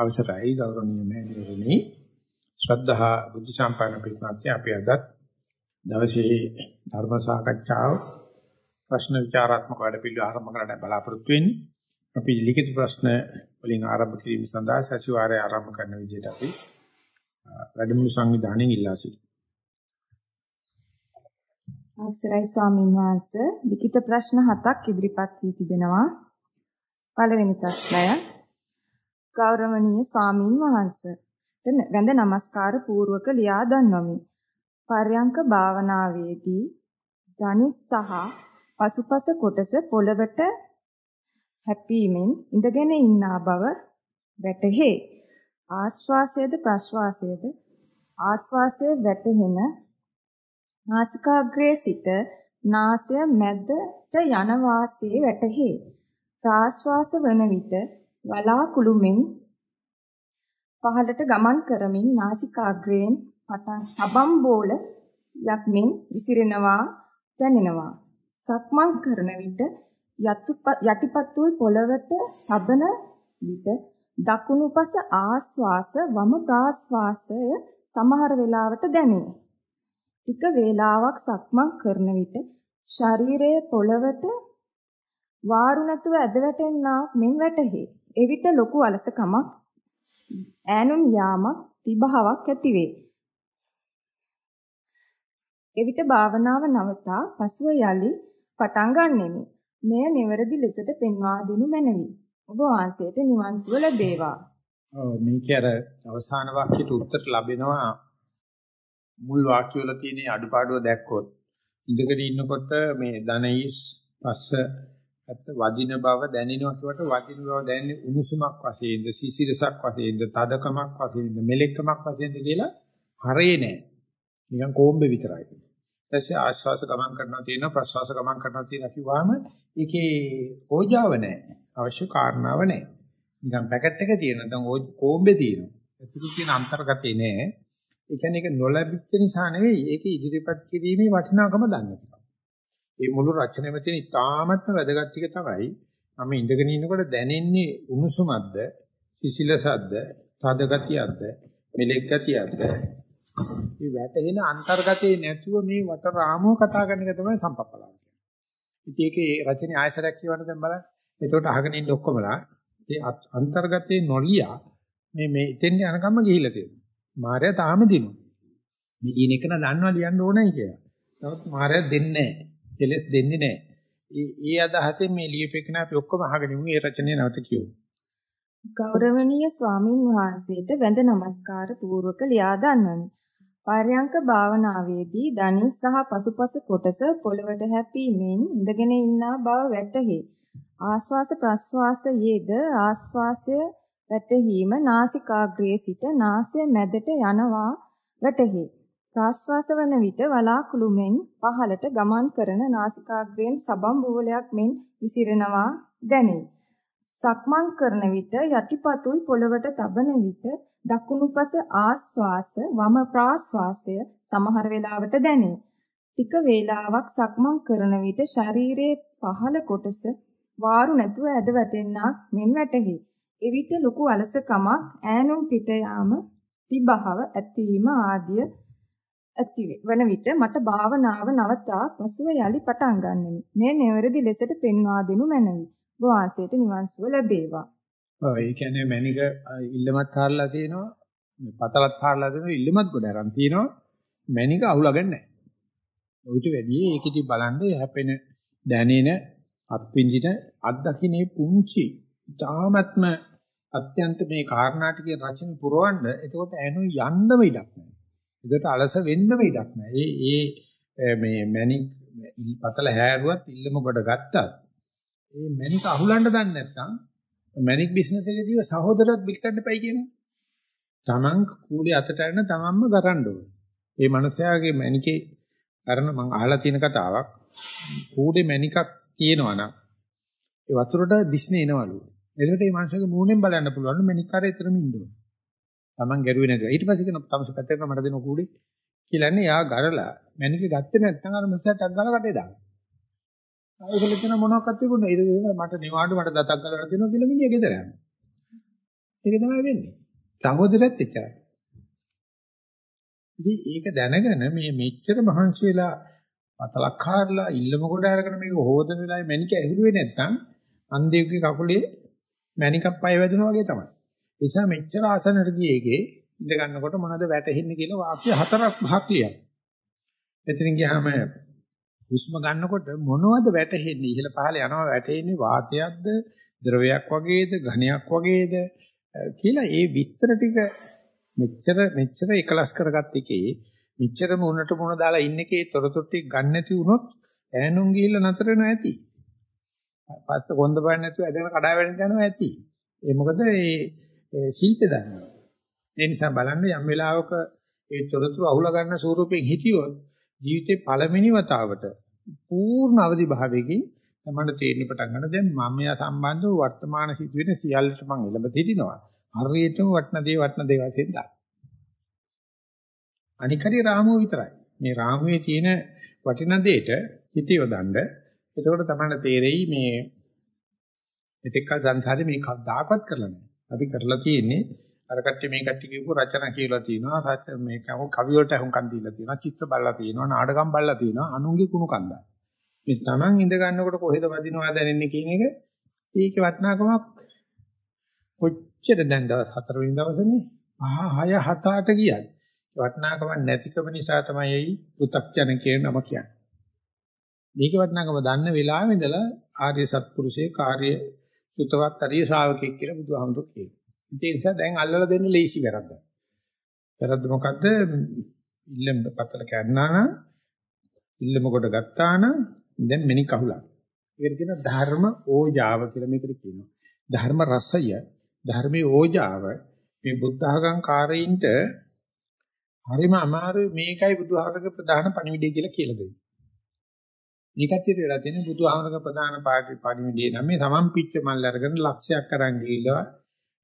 අවසරයි. ගෞරවනීය මෑණිවරණි ශ්‍රද්ධා බුද්ධ සම්පන්න පිටනත්ය අපි අද දවසේ ධර්ම සාකච්ඡාව ප්‍රශ්න විචාරාත්මක වැඩපිළිවෙල ආරම්භ කරන්න බලාපොරොත්තු වෙන්නේ. අපි ලිඛිත ප්‍රශ්න වලින් ආරම්භ කිරීම සඳහා සතිವಾರය ආරම්භ කරන විදිහට අපි වැඩමුළු සංවිධානයෙන් ඉල්ලා සිටිනවා අවසරයි ස්වාමීන් වහන්සේ. ලිඛිත ප්‍රශ්න හතක් ඉදිරිපත් වී තිබෙනවා. පළවෙනි ප්‍රශ්නය ගෞරවනීය ස්වාමින් වහන්සේට වැඳ නමස්කාර පූර්වක ලියා දන්වමි. පර්යංක භාවනාවේදී ධනිස් සහ පසුපස කොටස පොළවට හැපීමෙන් ඉඳගෙන ඉන්නා බව වැටහේ. ආශ්වාසයේද ප්‍රශ්වාසයේද ආශ්වාසය වැටහෙන නාසිකාග්‍රයේ සිට නාසය මැදට යන වාසියේ වැටහේ. ප්‍රාශ්වාස වන විට වලාකුළු මෙන් පහළට ගමන් කරමින් නාසිකාග්‍රයෙන් පටන් සබම් බෝල යක්මින් විසිරෙනවා දැනෙනවා. සක්මන් කරන විට යටිපතුල් පොළවට තබන විට දකුණුපස ආස්වාස වම ප්‍රාස්වාසය සමහර වෙලාවට දැනේ. ටික වේලාවක් සක්මන් කරන විට ශරීරයේ පොළවට වාරු නැතුව ඇද වැටෙන්නාක් මෙන් වැටහේ. එවිට ලොකු අලසකමක් ඈනුම් යාමක් තිබහාවක් ඇතිවේ. එවිට භාවනාව නවතා පසුව යලි පටන් ගන්නෙමි. මෙය නිවැරදි ලෙසට පෙන්වා දෙනු මැනවි. ඔබ වහන්සේට නිවන් සුව ලැබේවා. ඔව් මේකේ අර අවසාන වාක්‍යයට උත්තර ලැබෙනවා මුල් වාක්‍ය වල තියෙන අඩුපාඩුව දැක්කොත් ඉඳගෙන ඉන්නකොට මේ ධනයිස් පස්ස ඇත්ත වදින බව දැනෙනවා කියවට වදින බව දැනෙන්නේ උණුසුමක් වශයෙන්ද සිසිලසක් වශයෙන්ද තදකමක් වශයෙන්ද මෙලෙක්කමක් වශයෙන්ද කියලා හරේ නෑ. නිකන් කොම්බේ විතරයි. ඊටසේ ආශ්වාස ගමන් කරනවා තියෙනවා ප්‍රශ්වාස ගමන් කරනවා තියෙනවා කිව්වම ඒකේ ඕජාව නෑ. අවශ්‍ය කාරණාව නෑ. නිකන් පැකට් එක තියෙන නැත්නම් කොම්බේ තියෙනවා. ඒකේ තියෙන අන්තර්ගතේ නෑ. ඒ කියන්නේ ඒක නොලැබිච්ච නිසා නෙවෙයි ඒක ඉදිරිපත් කිරීමේ වටිනාකම දන්නේ. මේ මුළු රචනෙම තියෙන ඉතාමත්ම වැදගත් ටික තමයි මම ඉඳගෙන ඉන්නකොට දැනෙන්නේ උණුසුමක්ද සිසිලසක්ද තද ගතියක්ද මෙලෙක් ගතියක්ද මේ වැටෙන අන්තර්ගතේ නැතුව මේ වට රාමෝ කතා කරන එක තමයි සම්පප්පලාව කියන්නේ. ඉතින් ඒකේ රචනයේ ආයසරයක් කියවන දැන් බලන්න. එතකොට අහගෙන ඉන්න ඔක්කොමලා ඒ අන්තර්ගතේ නොලියා මේ මේ ඉතින් යනකම්ම ගිහිල්ලා තියෙනවා. මාර්යා තාම දිනු. මේ දින එක නදන්නවා ලියන්න ඕනයි කියලා. නමුත් මාර්යා දෙන්නේ නැහැ. කෙලස් දෙන්නේ නැහැ. ඒ ඒ අදහසෙන් මේ ලියපෙකන අපි ඔක්කොම අහගෙන ඉමු ඒ රචනය නැවත කියමු. ගෞරවනීය ස්වාමින් වහන්සේට වැඳ නමස්කාර පූර්වක ලියා දන්වමි. පර්යංක භාවනාවේදී ධනිස් සහ පසුපස කොටස පොළවට හැපීමෙන් ඉඳගෙන ඉන්නා බව වැටහි. ආශ්වාස ප්‍රශ්වාසයේද ආශ්වාසය වැටහීම නාසිකාග්‍රයේ සිට නාසය මැදට යනවා වැටහි. ප්‍රාශ්වාස වන විට වලාකුළු මෙන් පහළට ගමන් කරන නාසිකාග්‍රයෙන් සබම් බෝලයක් මෙන් විසිරෙනවා දැනේ. සක්මන් කරන විට යටිපතුල් පොළවට තබන විට දකුණුපස ආශ්වාස වම ප්‍රාශ්වාසය සමහර වෙලාවට දැනේ. ටික වේලාවක් සක්මන් කරන විට ශරීරයේ පහළ කොටස වාරු නැතුව ඇද වැටෙන්නක් මෙන් වැටහි. එවිට ලොකු අලසකමක් ඈනුම් පිට යාම තිබහව ඇතිවීම ආදිය ඇති වන විට මට භාවනාව නවතා පසුව යලි පටන් ගන්නෙමි. මේ නිවැරදි ලෙසට පෙන්වා දෙනු මැනවි. වාසයට නිවන් සුව ලැබේවා. ඔව් ඒ කියන්නේ මැනික ඉල්ලමත් හරලා තියෙනවා. මේ පතලත් හරලා තියෙනවා ඉල්ලමත් ගොඩ අරන් තියෙනවා. මැනික අහුලගන්නේ නැහැ. ඔයිට වැඩි ඒකෙදි බලන්න හැපෙන දැනෙන අත්පින්දින අත්දකින්නේ පුංචි තාමත්ම අත්‍යන්ත මේ කාරණා ටිකේ රචන පුරවන්න එතකොට ඇනු යන්නම ඉඩක් නැහැ. ඒකට අලස වෙන්නම ඉඩක් නැහැ. ඒ ඒ මේ මැනික් පතල හැරුවත් ඉල්ලම කොට ගත්තත් ඒ මැනික් අහුලන්න දන්නේ නැත්නම් මැනික් බිස්නස් එකේදී සහෝදරත් බිල් ගන්න එපයි කියනවා. Taman කූලේ අතට අරන තමන්ම ගරන්න ඕනේ. ඒ මනුස්සයාගේ මැනිකේ කරන මම අහලා තියෙන කතාවක් කූඩේ මැනිකක් තියෙනවා නම් ඒ වතුරට දිස්නේ එනවලු. එතකොට මේ මනුස්සයාගේ මූණෙන් බලන්න පුළුවන් මැනික් කරේ ඊතරම ඉන්න ඕනේ. Taman ගැරුවේ නැතුව. ඊට පස්සේ කියන තමස පැත්තට මට දෙන කූඩේ කියලාන්නේ යා ගරලා මැනික ගත්තේ නැත්නම් අර මස්සට අක් ගාලා කටේ දානවා. ඒකල කියන මොනවක්වත් තිබුණේ. ඊට මට නිවාඩු මට දතක් ගාලා දෙනවා කියලා මිනිහා ගෙදර යනවා. ඒක තමයි වෙන්නේ. සහෝදරයත් එච්චරයි. ඉතින් ඒක දැනගෙන මේ මෙච්චර මහන්සි වෙලා පතලක් කාරලා ඉල්ලම කොට අරගෙන මේක හොදන වෙලාවේ මැනික ඇහුරුවේ නැත්තම් අන්දේගේ කකුලේ මැනිකක් පය වැදුනා වගේ තමයි. ඒ නිසා මෙච්චර ආසනට ගියේගේ ඉඳ ගන්නකොට මොනවද වැටෙන්නේ කියලා වාක්‍ය හතරක් පහක් ලියන්න. එතනින් ගියාම හුස්ම ගන්නකොට මොනවද වැටෙන්නේ? ඉහළ පහළ යනවා වැටෙන්නේ වාතයක්ද, ද්‍රවයක් වගේද, ඝනයක් වගේද කියලා ඒ විස්තර ටික මෙච්චර මෙච්චර එකලස් කරගත්ත එකේ මෙච්චර මුණට මුණ දාලා ඉන්න එකේ තොරතුරු ටික ගන්න නැති වුණොත් ඈනුන් ගිහිල්ලා නතර වෙනවා ඇති. පස්ස කොන්ද බලන්න නැතුව ඇදගෙන කඩා වැටෙන්න යනවා ඇති. ඒ මොකද ඒ ශිල්පේ දන්නවා. ඒ නිසා බලන්න යම් වෙලාවක ඒ තොරතුරු අහුලා ගන්න ස්වරූපයෙන් හිටියොත් ජීවිතේ පළවෙනි වතාවට පූර්ණ අවදි භාවයකින් තමයි තේරෙන්න පටන් ගන්න. දැන් මම යා සම්බන්ධව වර්තමාන සිදුවෙන සියල්ලට මම එළඹ සිටිනවා. හරියටම වටන දේ වටන දේ වශයෙන් දාන්න. අනික හරි රාමුව විතරයි. මේ රාමුවේ තියෙන වටින දෙයට හිත යොදන්න. එතකොට තමයි තේරෙයි මේ මෙතෙක් සංසාරේ මේ කවදාකවත් කරලා නැහැ. අපි කරලා තියෙන්නේ අර කට්ටිය මේ කට්ටිය කියපු රචනා කියලා තියෙනවා. රච මේ කවි වලට හුම්කම් දීලා තියෙනවා. චිත්‍ර බලලා තියෙනවා. නාටකම් බලලා තියෙනවා. අනුන්ගේ කුණු කන්දා. මේ Taman ඉඳ ගන්නකොට කොහෙද වදිනවා දැනෙන්නේ කියන එක ඒකේ වටිනාකමක් කොච්චර දැන් දවස් 4 වෙනි දවසනේ 5 6 7 8 ගියත් වටිනාකමක් නැතිකම නිසා තමයි පෘ탁ජන කියන නම කියන්නේ. මේක වටිනාකම දන්න වෙලාවෙ ඉඳලා ආර්ය සත්පුරුෂේ කාර්ය සුතවත් අරිය ශ්‍රාවකෙක් කියලා බුදුහාමුදුරු කියනවා. ඒ නිසා දැන් අල්ලලා දෙන්න ලේසි වැරද්ද. වැරද්ද මොකද්ද? ඉල්ලම් පතල කැන්නා නම් ඉල්ලම කොට ගත්තා නම් දැන් මෙනි කහුලක්. ඒකට කියන ධර්ම ඕජාව කියලා මේකට කියනවා. ධර්ම රසය, ධර්මයේ ඕජාව මේ බුද්ධ ආගම් කාරයින්ට හරිම අමාරුයි මේකයි බුදුහාමරගේ ප්‍රධාන පණිවිඩය කියලා කියලා දෙන්නේ. මේ කච්චිට වෙලා තියෙන බුදුහාමරගේ ප්‍රධාන පණිවිඩය නම් මේ සමම් පිච්ච මල් අරගෙන ලක්ෂයක් අරන් ගිහිල්ලා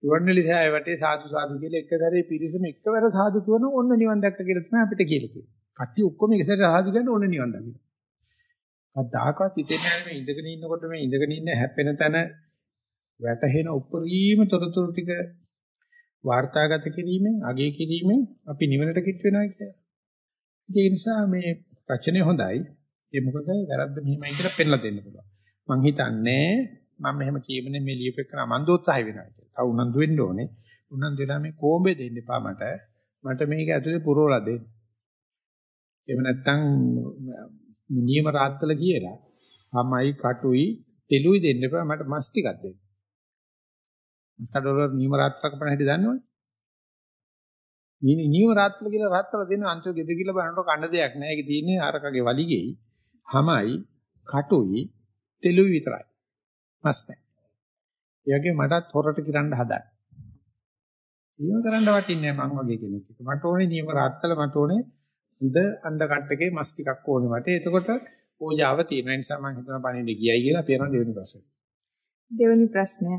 රුවන්වැලිසෑය වටේ සාදු සාදු කියලා එකදරේ පිරිසම එකවර සාදු කරන ඕන්න නිවන් දැක්ක කියලා තමයි අපිට කියලා තියෙන්නේ. කට්ටිය ඔක්කොම එකසට සාදු කියන්නේ ඕන්න නිවන් දකින්න. කවදාකවත් හිතෙන්නේ නැහැ මේ ඉඳගෙන ඉන්නකොට මේ ඉඳගෙන ඉන්න හැපෙන තැන වැටහෙන උපරිම තොරතුරු ටික වාර්තාගත කිරීමෙන් අගය කිරීමෙන් අපි නිවනට කිට් වෙනවා කියලා. ඒ නිසා මේ රචනය හොඳයි. ඒ මොකද වැරද්ද මෙහෙමයි කියලා පෙන්නලා දෙන්න පුළුවන්. මං හිතන්නේ මම මෙහෙම කියමනේ මේ ලියපෙකන මන් දෝත්සහය වෙනවා කියලා. තව උනන්දු වෙන්න ඕනේ. උනන්දු වෙලා මේ කොඹේ දෙන්න එපා මට. මට මේක ඇතුලේ පුරවලා දෙන්න. එහෙම නැත්නම් නියම රාත්තල කියලා. අමයි කටුයි තෙලුයි දෙන්න එපා මට මස් ටිකක් දෙන්න. මස්කඩවල නියම රාත්‍රක පණ හැටි දන්නවනේ. මේ නියම රාත්‍රල කියලා රාත්‍රල දෙන අන්තිම ගෙද කියලා බලනකොට කන්න දෙයක් නැහැ. ඒකේ තියෙන්නේ අරකගේ වලිගෙයි, හමයි, කටුයි, තෙලුයි විතරයි. මස් නැහැ. ඒ වගේ මටත් හොරට කිරන්න හදන්න. එහෙම කරන්න වටින්නේ නැහැ මං වගේ කෙනෙක්. මට ඕනේ නියම රාත්‍රල මට ඕනේ හොඳ අණ්ඩ කට්ටකේ මස් ටිකක් ඕනේ මට. එතකොට ඕජාව තියෙන නිසා මම හිතනවා පණිවිඩ ගියයි කියලා අපි යන දෙවෙනි ප්‍රශ්නේ. දෙවෙනි ප්‍රශ්නය.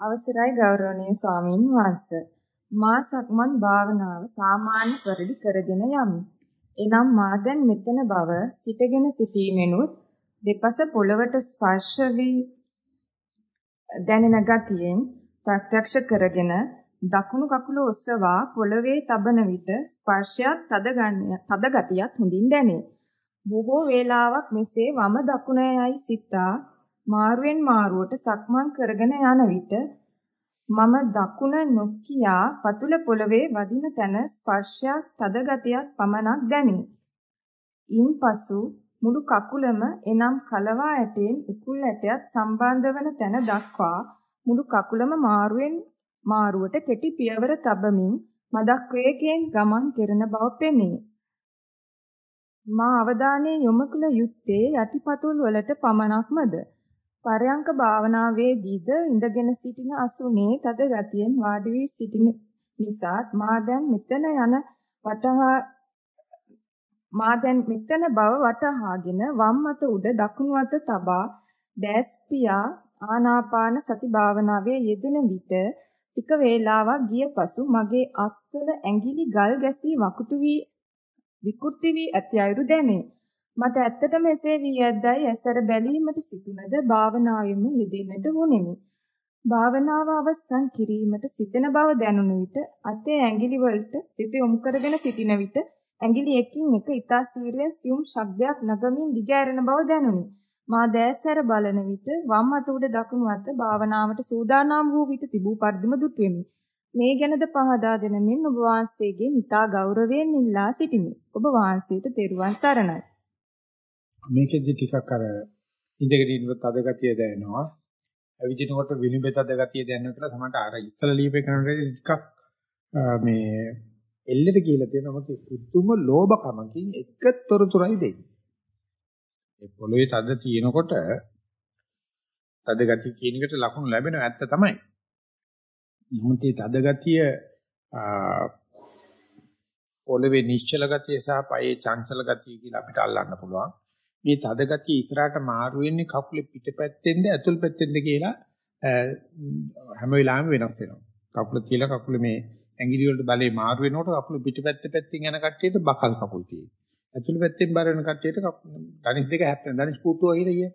අවසරයි ගෞරවනීය ස්වාමින් වහන්සේ. මා සක්මන් භාවනාව සාමාන්‍ය පරිදි කරගෙන යමි. එනම් මා දැන් මෙතන බව සිටගෙන සිටීමෙනුත් දෙපස පොළවට ස්පර්ශ වී දැනෙන ගතියෙන් ප්‍රත්‍යක්ෂ කරගෙන දකුණු කකුල ඔසවා පොළවේ තබන විට ස්පර්ශයත් තද තද ගතියත් හොඳින් දැනේ. බොහෝ වේලාවක් මෙසේ වම දකුණ යයි සිතා මාරුවෙන් මාරුවට සක්මන් කරගෙන යන විට මම දකුණ නොකියා පතුල පොළවේ වදින තැන ස්පර්ශයක් තද ගතියක් පමණක් දැනේ. ඉන්පසු මුළු කකුලම එනම් කලවා ඇටෙන් උකුල් ඇටයත් සම්බන්ධ වන තැන දක්වා මුළු කකුලම මාරුවෙන් මාරුවට කෙටි පියවර තබමින් මදක් වේගයෙන් ගමන් කරන බව පෙනේ. මා අවධානය යොමු කළ යුත්තේ යටිපතුල් වලට පමණක්මද? පරයන්ක භාවනාවේදීද ඉඳගෙන සිටින අසුනේ තද ගතියෙන් වාඩි වී සිටින නිසාත් මා දැන් මෙතන යන වටහා මා දැන් මෙතන බව වටහාගෙන වම් අත උඩ දකුණු අත තබා ඩැස් පියා ආනාපාන සති භාවනාවේ යෙදෙන විට ටික වේලාවක් ගිය පසු මගේ අත්වල ඇඟිලි ගල් ගැසී වකුටු වී විකෘති වී ඇති අයුරු දැනේ. මට ඇත්තටම එසේ වී ඇද්දයි ඇසර බැලීමට සිටුනද භාවනාවෙම යෙදෙන්නට වුනිමි. භාවනාව අවසන් කිරීමට සිතන බව දැනුණු විට අතේ ඇඟිලි වලට සිත යොමු කරගෙන සිටින විට ඇඟිලි එකින් එක ඉතා සීරියස් යුම් ශබ්දයක් නගමින් දිගෑරෙන බව දැනුනි. මා දැස්සර බලන විට වම් අත උඩ දකුණු අත භාවනාවට සූදානම් වූ විට තිබූ පරිදිම දුටුවෙමි. මේ ගැනද පහදා දෙනමින් ඔබ වහන්සේගෙන් ඉතා ගෞරවයෙන් ඉල්ලා සිටිමි. ඔබ වහන්සේට තෙරුවන් සරණයි. මේකෙදි ටිකක් අර ඉඳගෙන ඉන්නකොට අද ගතිය දැනෙනවා. ඇවිදිනකොට විනිබෙත අද ගතිය දැනෙනවා කියලා සමහරට අර ඉස්සල ලියපේ කරනකොට ටිකක් මේ එල්ලෙට කියලා තියෙනවා මොකද පුදුම ලෝභකමකින් එක තොරතුරයි දෙන්නේ. ඒ පොළවේ තද තියෙනකොට තද ගතිය කියන එකට ලකුණු ලැබෙනවා ඇත්ත තමයි. නමුත් මේ තද ගතිය පොළවේ නිශ්චල ගතිය සහ පයේ චංචල ගතිය කියලා අපිට අල්ලන්න පුළුවන්. මේ තද ගතිය ඉස්සරහට මාරු වෙන්නේ කකුලේ පිටපැත්තෙන්ද ඇතුල් පැත්තෙන්ද කියලා හැම වෙලාවෙම වෙනස් වෙනවා. කකුල තියලා කකුලේ මේ ඇඟිලි වලට බලේ මාරු වෙනකොට කකුල පිටපැත්ත පැත්තෙන් යන කට්ටියට බකල් කකුල් තියෙනවා. ඇතුළු පැත්තෙන් බර වෙන කට්ටියට ධනිස් දෙක හැප්පෙන ධනිස් කුට්ටුව කියලා කියේ.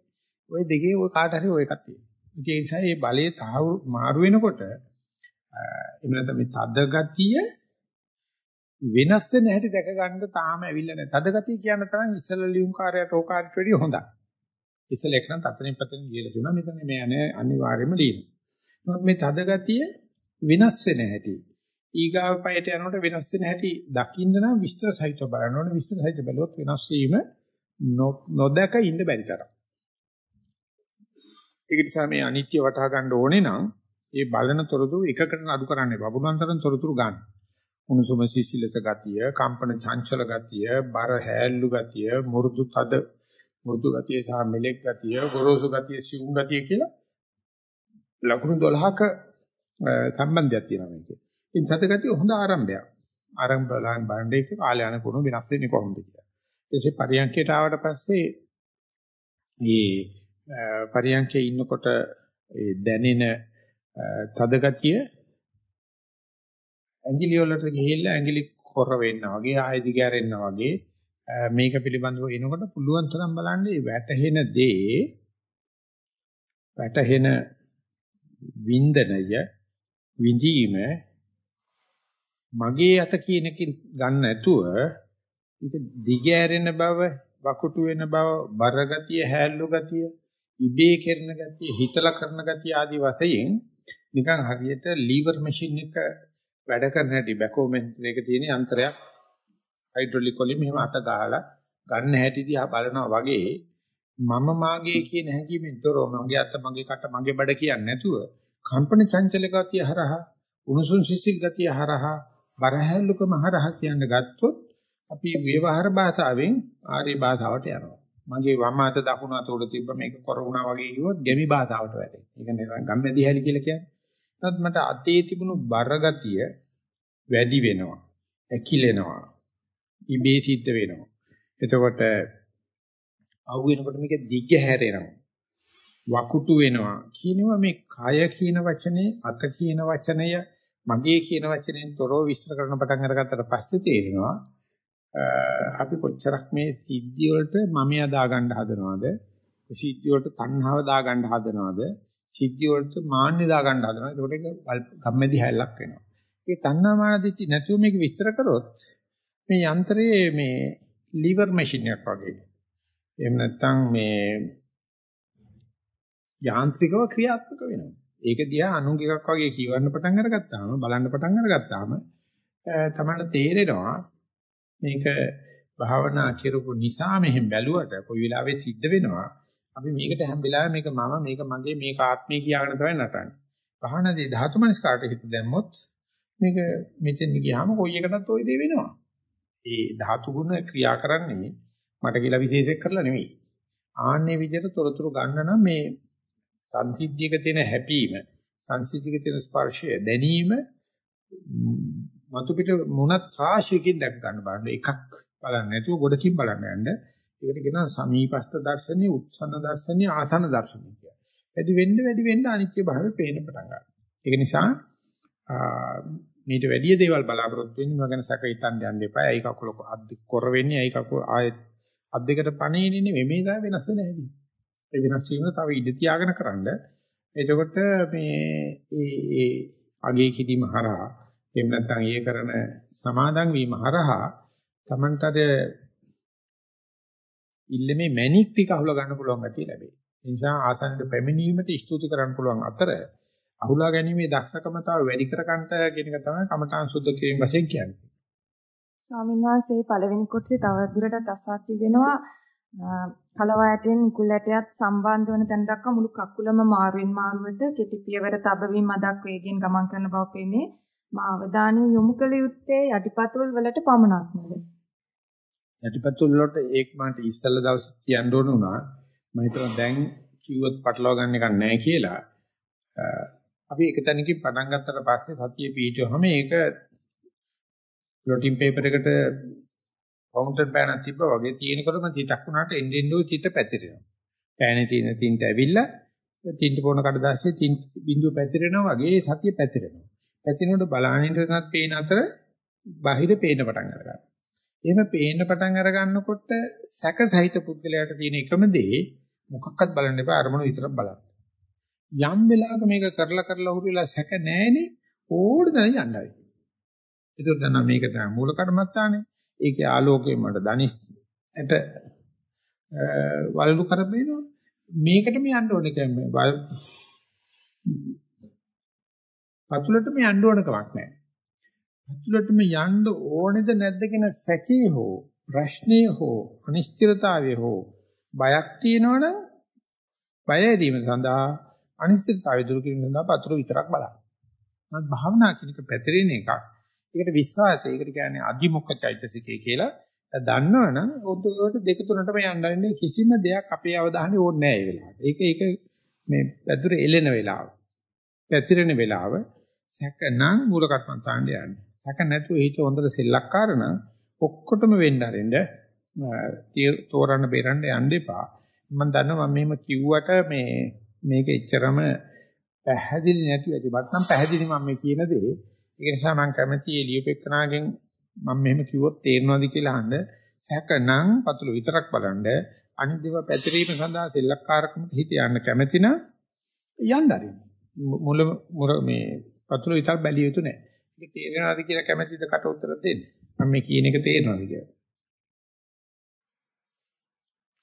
ওই දෙකේ ওই කාට හරි ওই එකක් තියෙනවා. ඒ නිසා මේ බලේ තාවු මාරු වෙනකොට එහෙම නැත්නම් මේ තද ගතිය වෙනස් වෙන හැටි දැක ගන්න තාම ඇවිල්ලා නැහැ. තද ගතිය කියන තරම් ඉසල ලියුම් කාර්යයට ඕකාරයට වැඩිය හොඳයි. ඉසල එක නම් තතනින් පතන ලියලා දුන්නා. මෙතන මේ අනේ අනිවාර්යයෙන්ම ලියනවා. මේ තද ගතිය වෙනස් වෙන හැටි ඊගාව පයට යනකොට වෙනස් වෙන හැටි දකින්න නම් විස්තර සහිතව බලන්න ඕනේ. විස්තර සහිතව බැලුවොත් වෙනස් වීම නොදක ඉන්න බැරි තරම්. ඒක නිසා මේ අනිත්‍ය වටහා ගන්න ඕනේ නම් ඒ බලන තොරතුරු එකකට අඩු කරන්න එපා. පුළුවන් තරම් තොරතුරු ගන්න. උණුසුම සිසිලස ගතිය, කම්පන චංචල ගතිය, බර හැල්ලු ගතිය, මුරුදු තද මුරුදු ගතිය සහ මෙලෙක් ගතිය, ගොරෝසු ගතිය, සිවුම් ගතිය කියලා ලකුණු 12ක සම්බන්ධයක් තියෙනවා මේකේ. ඉතින් සතගතිය හොඳ ආරම්භයක්. ආරම්භ බලන් බණ්ඩේ කාලය යන කුණු වෙනස් වෙන්නේ කොහොමද කියලා. ඊටසේ පරියන්කයට ආවට පස්සේ මේ පරියන්කේ ඉන්නකොට ඒ දැනෙන තදගතිය ඇඟිලි වලට ගිහිල්ලා ඇඟිලි කොර වෙන්න වගේ ආයෙ දිගෑරෙන්න වගේ මේක පිළිබඳව එනකොට පුළුවන් තරම් බලන්න මේ වැටහෙන දේ වැටහෙන වින්දනය විඳීම මගේ අත කියන එකකින් ගන්න නැතුව ඒක දිගෑරෙන බව, වකුටු වෙන බව, බරගතිය, හැල්ලු ගතිය, ඉබේ කරන ගතිය, හිතලා කරන ගතිය ආදී වශයෙන් නිකන් හරියට ලීවර් මැෂින් එක වැඩ කරන හැටි බැකෝමෙන්ට් තියෙන යන්ත්‍රයක් හයිඩ්‍රොලික් වලින් මෙහෙම අත ගහලා ගන්න හැටි දිහා බලනවා වගේ මම මාගේ කියන හැඟීමෙන් තොරව මගේ අත මගේ කට මගේ බඩ කියන්නේ නැතුව කම්පන චංචල ගතිය හරහා උණුසුම් සිසිල් ගතිය හරහා බරහැල්ලුකම හරහා කියන්න ගත්තොත් අපි ව්‍යවහාර භාෂාවෙන් ආර්ය භාෂාවට යනවා. මගේ වම අත දකුණු අත උඩ තිබ්බ මේක කරුණා වගේ කිව්වොත් ගැමි භාෂාවට වැටේ. ඒක නේ ගම්මැදි හැලි කියලා කියන්නේ. නමුත් මට අතේ තිබුණු බරගතිය වැඩි වෙනවා. ඇකිලෙනවා. ඉබේ සිද්ධ වෙනවා. එතකොට අහු වෙනකොට මේක දිග හැරෙනවා. වකුටු වෙනවා. කියනවා මේ කය කියන වචනේ අත කියන වචනය මගේ කියන වචනෙන් තොරව විස්තර කරන පටන් අරගත්තට පස්සේ තේරෙනවා අපි කොච්චරක් මේ සිද්ධිය වලට මමියා දාගන්න හදනවද සිද්ධිය වලට තණ්හාව දාගන්න හදනවද සිද්ධිය වලට මාන්නේ දාගන්න හදනවද ඒකට ගම්මැදි හැලක් වෙනවා. ඒ තණ්හා මාන දිටි නැතුව මේක විස්තර කරොත් මේ යන්ත්‍රයේ මේ liver machine එකක් වගේ. එහෙම නැත්නම් මේ යාන්ත්‍රිකව ක්‍රියාත්මක වෙනවා. ඒක දිහා අනුංග එකක් වගේ කියවන්න පටන් අරගත්තාම බලන්න පටන් අරගත්තාම තමයි තේරෙනවා මේක භාවනා කරපු නිසා මෙහෙම බැලුවට කොයි වෙලාවෙ සිද්ධ වෙනවා. අපි මේකට හැම වෙලාවෙම මේක මම මේක මගේ මේක ආත්මය කියාගෙන තමයි නටන්නේ. භාවනාදී ධාතු මනස්කාරට හිත දැම්මොත් මේක මෙතෙන් ගියාම කොයි එකටත් ওই දේ වෙනවා. ඒ ධාතු ගුණ ක්‍රියා කරන්නේ මට කියලා විශේෂයක් කරලා නෙවෙයි. ආන්නේ විදිහට තොරතුරු ගන්න නම් මේ සංසිද්ධියක තියෙන හැපීම සංසිද්ධියක තියෙන ස්පර්ශය දැනීම මතු පිට මොනත් රාශියකින් දැක ගන්න බලන්න එකක් බලන්න නැතුව ගොඩකින් බලන්න යන්න ඒකට කියනවා සමීපස්ත දර්ශනේ උත්සන්න දර්ශනේ ආසන දර්ශනේ කියලා. වැඩි වෙන්න වැඩි වෙන්න අනිත්‍ය භාවය පේන්න පටන් ගන්නවා. ඒක නිසා මීට වැඩි දේවල් බලාපොරොත්තු වෙන්න මම ගැන සැක හිතන්න යන්න එපා. ඒයි කකුල අද්ද කොර වෙන්නේ, ඒයි කකුල ආයෙත් අද්දෙකට පණේන්නේ නෙමෙයි මේ දා වෙනස් වෙන්නේ නැහැ. ඒ වෙනස් වීම තව ඉඳ තියාගෙන කරන්න එතකොට මේ ඒ ඒ අගේ කිදීම හරහා එහෙම නැත්නම් ඒ කරන සමාදන් වීම හරහා Tamanට අර ඉල්ලමේ මැනික් ටික අහුල ගන්න පුළුවන් ගැතිය ලැබේ. ඒ නිසා ආසන්නට පැමිණීමට ස්තුති කරන්න පුළුවන් අතර අහුලා ගැනීමේ දක්ෂකම තව වැඩි කර ගන්නට කියන එක තමයි කමඨාන් සුද්ධ කිරීම වශයෙන් කියන්නේ. ස්වාමීන් වහන්සේ පළවෙනි කොටසේ තව දුරටත් අසාති වෙනවා කලවයටෙන් කුල් ඇටයත් සම්බන්ධ වන තැන දක්වා මුළු කකුලම මාරුවෙන් මාරුවට කෙටි පියවර තබමින් මදක් වේගෙන් ගමන් කරන බව පෙනේ. මා අවධානය යොමු කළ යුත්තේ යටිපතුල් වලට පමණක්මද? යටිපතුල් වලට ඒක මට ඉස්සල්ලා දවස් කියන්න ඕන වුණා. මම හිතනවා දැන් කිව්වොත් පටලවා ගන්න එකක් නැහැ කියලා. අපි එක තැනකින් පටන් ගත්තට පස්සේ සතිය පිටවම ඒක ෆ්ලොටින් පේපර් එකට ෆවුන්ටන් පෑනක් තිබ්බා වගේ තියෙනකොටම තිතක් වුණාට එන්නේ එන්නේ තිත පැතිරෙනවා. පෑනේ තියෙන තින්ට ඇවිල්ලා තින්ට පොන කඩදාසියේ තින් බිඳුව පැතිරෙනවා වගේ සතිය පැතිරෙනවා. පැතිරෙනකොට බලානින්නටත් පේන අතර බාහිර පේන පටන් ගන්නවා. එහෙම පේන පටන් අර ගන්නකොට සැක සහිත පුද්ගලයාට තියෙන එකම දේ මොකක්වත් බලන්න එපා අරමුණු විතරක් බලන්න. යම් වෙලාවක මේක කරලා කරලා හුරු වෙලා සැක නැහැනේ ඕඩන යන්නයි. ඒක දැන් මේක තමයි මූල කර්මත්තානේ. ඒකේ ආලෝකයෙන් මට ධනිෂ්ට වලලු කරබේනවා. මේකටම යන්න ඕනේ කියන්නේ පතුලටම යන්න ඕන කමක් නැහැ. පතුලටම යන්න ඕනේද නැද්ද කියන සැකේ හෝ ප්‍රශ්නේ හෝ අනිශ්චිතතාවය හෝ බයක් තියෙනවනම් බය ඇදීම සඳහා අනිශ්චිතතාවය දුරු කිරීම සඳහා පතුල විතරක් බලන්න. නමුත් භාවනා කිනක පැතිරෙන එකක්. ඒකට විශ්වාසය. ඒකට කියන්නේ අධිමුඛ චෛතසිකය කියලා. දන්නවනම් ඔතකොට දෙක තුනටම යන්න කිසිම දෙයක් අපේ අවධානය ඕනේ නැහැ ඒ වෙලාවට. ඒක ඒක මේ පැදුර එලෙන වෙලාව. පැතිරෙන වෙලාව සැකනම් මූල කර්මන්තාණ්ඩ යන්නේ. සැක නැතුව හිත හොඳට සෙල්ලක්කාර නම් ඔක්කොටම වෙන්න අරින්න තෝරන්න බේරන්න යන්න එපා. මම දන්නවා මම මෙහෙම කිව්වට මේ මේක එච්චරම පැහැදිලි නැතුව ඇති. බත් නම් පැහැදිලි මම මේ කියන දේ. ඒ නිසා මම කැමති ලියුපෙක්කනාගෙන් මම මෙහෙම කිව්වොත් තේරෙනවද කියලා අහන්න. සැකනම් පතුල විතරක් බලන්න අනිත් දේව පැතිරීම සඳහා සෙල්ලක්කාරකමට හිත යන්න කැමති නම් යන්න අරින්න. මුල මේ පතුල විතර බැලිය යුතු නැහැ. ඒක තේරෙනවද කියලා කැමැතිද කට උත්තර දෙන්න. මම මේ කියන එක තේරෙනවද කියලා.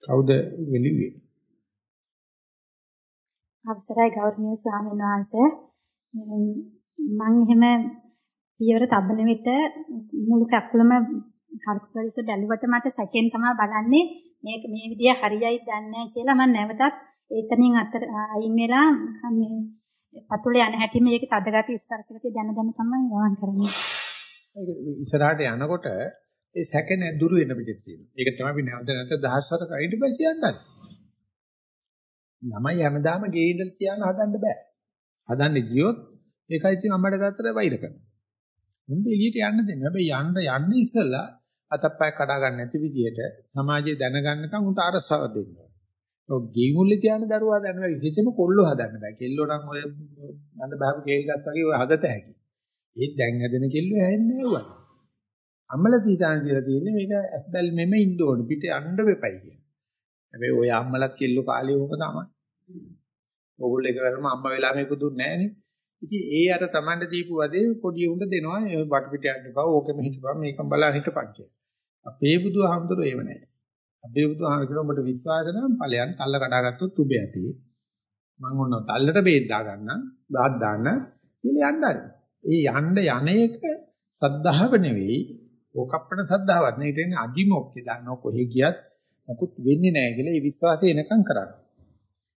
කවුද වෙලිව්වේ? අවසරයි ගෞරවනීය ස්වාමීන් වහන්සේ. මම එහෙම පියවර තබන විට මුළු කකුලම කර්කවලිස බැලුවට මට සැකෙන් තමයි බලන්නේ මේක මේ විදිය හරියයි දන්නේ කියලා මම නැවතත් ඒතනින් අතර අයින් වෙලා මේ පතුලේ යන හැටි මේකේ තදගති ස්පර්ශගතිය දැන දැන තමයි ගමන් කරන්නේ. ඒක ඉස්සරහට යනකොට ඒ සැක නැදුරු වෙන පිටට තියෙනවා. ඒක තමයි අපි නැවත නැවත දහස්වර කයින්ට බෑ කියන්නේ. ළමයි හැමදාම ගේ ඉඳලා තියාන හදන්න බෑ. හදන්න ගියොත් ඒකයි ඉතින් අම්මට තාත්තට වෛර කරනවා. මුන්ද එළියට යන්න දෙන්න. හැබැයි යන්න යන්න ඉස්සලා අතප්පය කඩා ගන්න නැති විදියට සමාජයේ දැනගන්නකම් උන්ට අරසව දෙන්න. ඔය ගේ මුල්ලේ තියාන දරුවා දන්නවා කිසිම කොල්ලෝ හදන්න බෑ. කෙල්ලෝ නම් ඔය මන්ද බහපු කේල් ගස් වගේ ඔය හදත හැකි. ඒත් දැන් හැදෙන කෙල්ලෝ හැන්නේ නෑවා. අම්මලා තීතාන කියලා තියෙන්නේ මේක ඇස්බල් මෙම ඉන්න ඕන පිට යන්න වෙපයි කියන. හැබැයි ඔය අම්මලත් කෙල්ලෝ කාලේ ඕක තමයි. ඕගොල්ලෝ එක කරම අම්මා වෙලා මේක දුන්නේ නෑනේ. ඉතින් ඒ අර Tamanda දීපු වදේ පොඩි උන්ට දෙනවා වට පිට යන්න බා ඕකෙම හිටපන් මේකම බලන්න හිටපන් කියලා. අපේ බුදුහාමුදුරුවෝ ඒව නෑ. අපේ බුදුහාම කියන ඔබට විශ්වාස නම් ඵලයන් තල්ල කඩාගත්තොත් උබ ඇති. මම ඔන්න තල්ලට බේත් දා ගන්න, දාත් දාන්න කියලා යන්න හරි. ඒ යන්න යන එක සද්ධාව නෙවෙයි, ඕකප්පණ සද්ධාවක් නෙවෙයි. ඒකනේ අදිමොක්කේ දන්නව කොහෙ ගියත් මොකුත් වෙන්නේ නැහැ කියලා ඒ විශ්වාසය එනකම් කරන්න.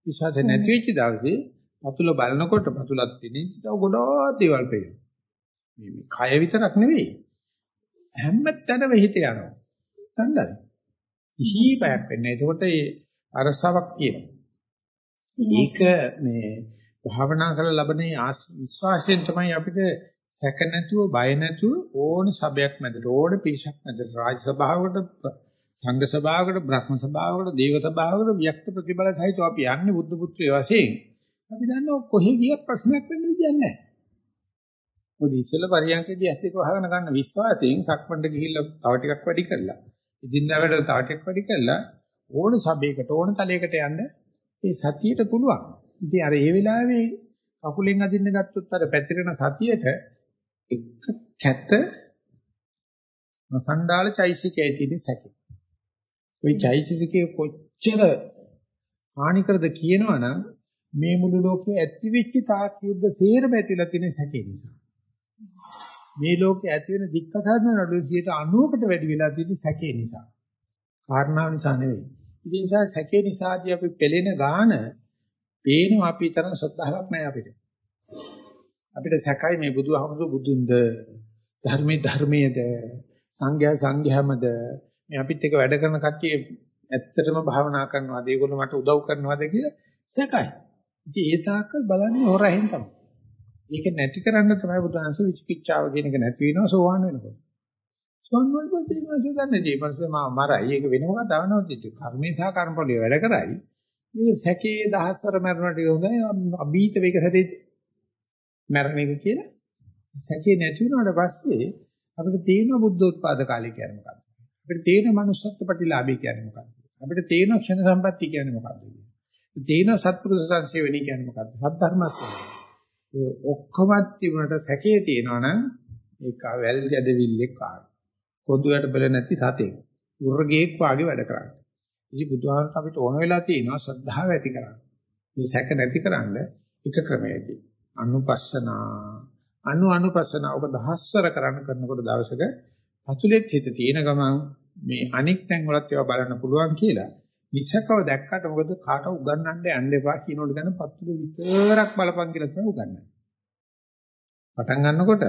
විශ්වාසය නැති වෙච්ච දවසේ පතුල බලනකොට පතුලත් පිටින් තව ගොඩාක් දේවල් පේනවා. මේ කය විතරක් නෙවෙයි. හැම තැනම හිත යනවා. දන්නවද? කිසි බයක් වෙන්නේ නැහැ. ඒකට ඒ අරසාවක් තියෙනවා. ඒක මේ භාවනා කරලා ලබන විශ්වාසයෙන් තමයි අපිට සැක නැතුව බය නැතුව ඕන සබයක් මැදට ඕන පිරිසක් මැදට රාජ සභාවකට සංඝ සභාවකට බ්‍රහ්ම සභාවකට දේව සභාවකට වික්ත ප්‍රතිබල සහිතව අපි යන්නේ බුද්ධ පුත්‍රය වශයෙන් අපි දන්නවා කොහෙ ගිය ප්‍රශ්නයක් වෙන්න විදියක් නැහැ. මොකද ඉස්සෙල්ලා පරියන්කේදී ඇස් දෙක වහගෙන ගන්න විශ්වාසයෙන් සක්මණට ගිහිල්ලා තව ටිකක් වැඩි කරලා ඉදින්දා වැඩ තව ටිකක් වැඩි කරලා ඕන සබයකට ඕන තලයකට යන්න මේ සතියට පුළුවන්. ඉතින් අර ඒ වෙලාවේ කකුලෙන් අදින්න ගත්තොත් අර පැතිරෙන සතියට එක කැත නසණ්ඩාල චෛසිකයේ තියෙන සැකේ. ওই චෛසිකයේ කොච්චර හානි කරද කියනවනම් මේ මුළු ලෝකයේ ඇති වෙච්ච තාක් යුද්ධ සේරම ඇතිලා තියෙන සැකේ නිසා. මේ ලෝකයේ ඇති වෙන දික්කසාධන නඩු 90කට වැඩි වෙලා තියෙන සැකේ නිසා. කාරණාව නිසා නෙවෙයි. ඉතින් නිසා සැකේ නිසාදී අපි පෙළෙන ගාන පේනවා අපි තරම් ශ්‍රද්ධාවක් නැහැ අපිට. අපිට සැකයි මේ බුදුහමසු බුදුන්ද ධර්මයේ ධර්මයේද සංඝයා සංඝයාමද මේ අපිත් එක්ක වැඩ කරන කට්ටිය ඇත්තටම භාවනා කරනවාද ඒගොල්ලෝ මට උදව් කරනවාද කියලා සැකයි. ඉතින් ඒ තාක්කල් බලන්නේ හොරහෙන් තමයි. ඒක නැති කරන්න තමයි බුදුහන්සේ විචිකිච්ඡාව කියන එක නැති වෙනවා සෝවාන් වෙනකොට. සෝවාන් වුණොත් ඒ මාසේ දන්නේ මේ පස්සේ මා මරයි. ඒක වෙනම කතාවක් නෙවෙයි. කර්මේ සහ කර්මඵලිය වැඩ කරයි. මේ සැකේ දහස්වර මරණට හොඳයි අභීත වේග සැරේ මරණ එක කියලා. සැකේ නැති වුණාට පස්සේ අපිට තේන බුද්ධෝත්පාද කාලය කියන්නේ මොකක්ද? අපිට තේන manussත්ව ප්‍රතිලාභය කියන්නේ මොකක්ද? අපිට තේන ක්ෂණ සම්පatti කියන්නේ මොකක්ද? තේන සත්පුරුෂ සංසේවණී කියන්නේ මොකක්ද? සද්ධර්මස්වභාවය. ඔය ඔක්කොමත් තිබුණට සැකේ තියෙනවා නම් ඒක වැල් ගැදවිල්ලෙක් ආවා. කොඳුයට බල නැති සතෙක්. උර්ගේක් වාගේ වැඩ කරන්නේ. ඉතින් බුදුහාමර අපිට ඕන වෙලා තියෙනවා ශ්‍රද්ධාව ඇති කරන්න. මේ සැක නැති කරන්න එක ක්‍රමයකදී. අනුපස්සනා අනු අනුපස්සනා ඔබ දහස්වර කරන්න කරනකොට දවසක පතුලෙත් හිත තියෙන ගමන් මේ අනික් තැන් වලත් ඒවා බලන්න පුළුවන් කියලා නිසකව දැක්කට මොකද කාට උගන්වන්න යන්න එපා කියනකොට ගන්න පතුල විතරක් බලපන් කියලා තමයි උගන්වන්නේ. පටන් ගන්නකොට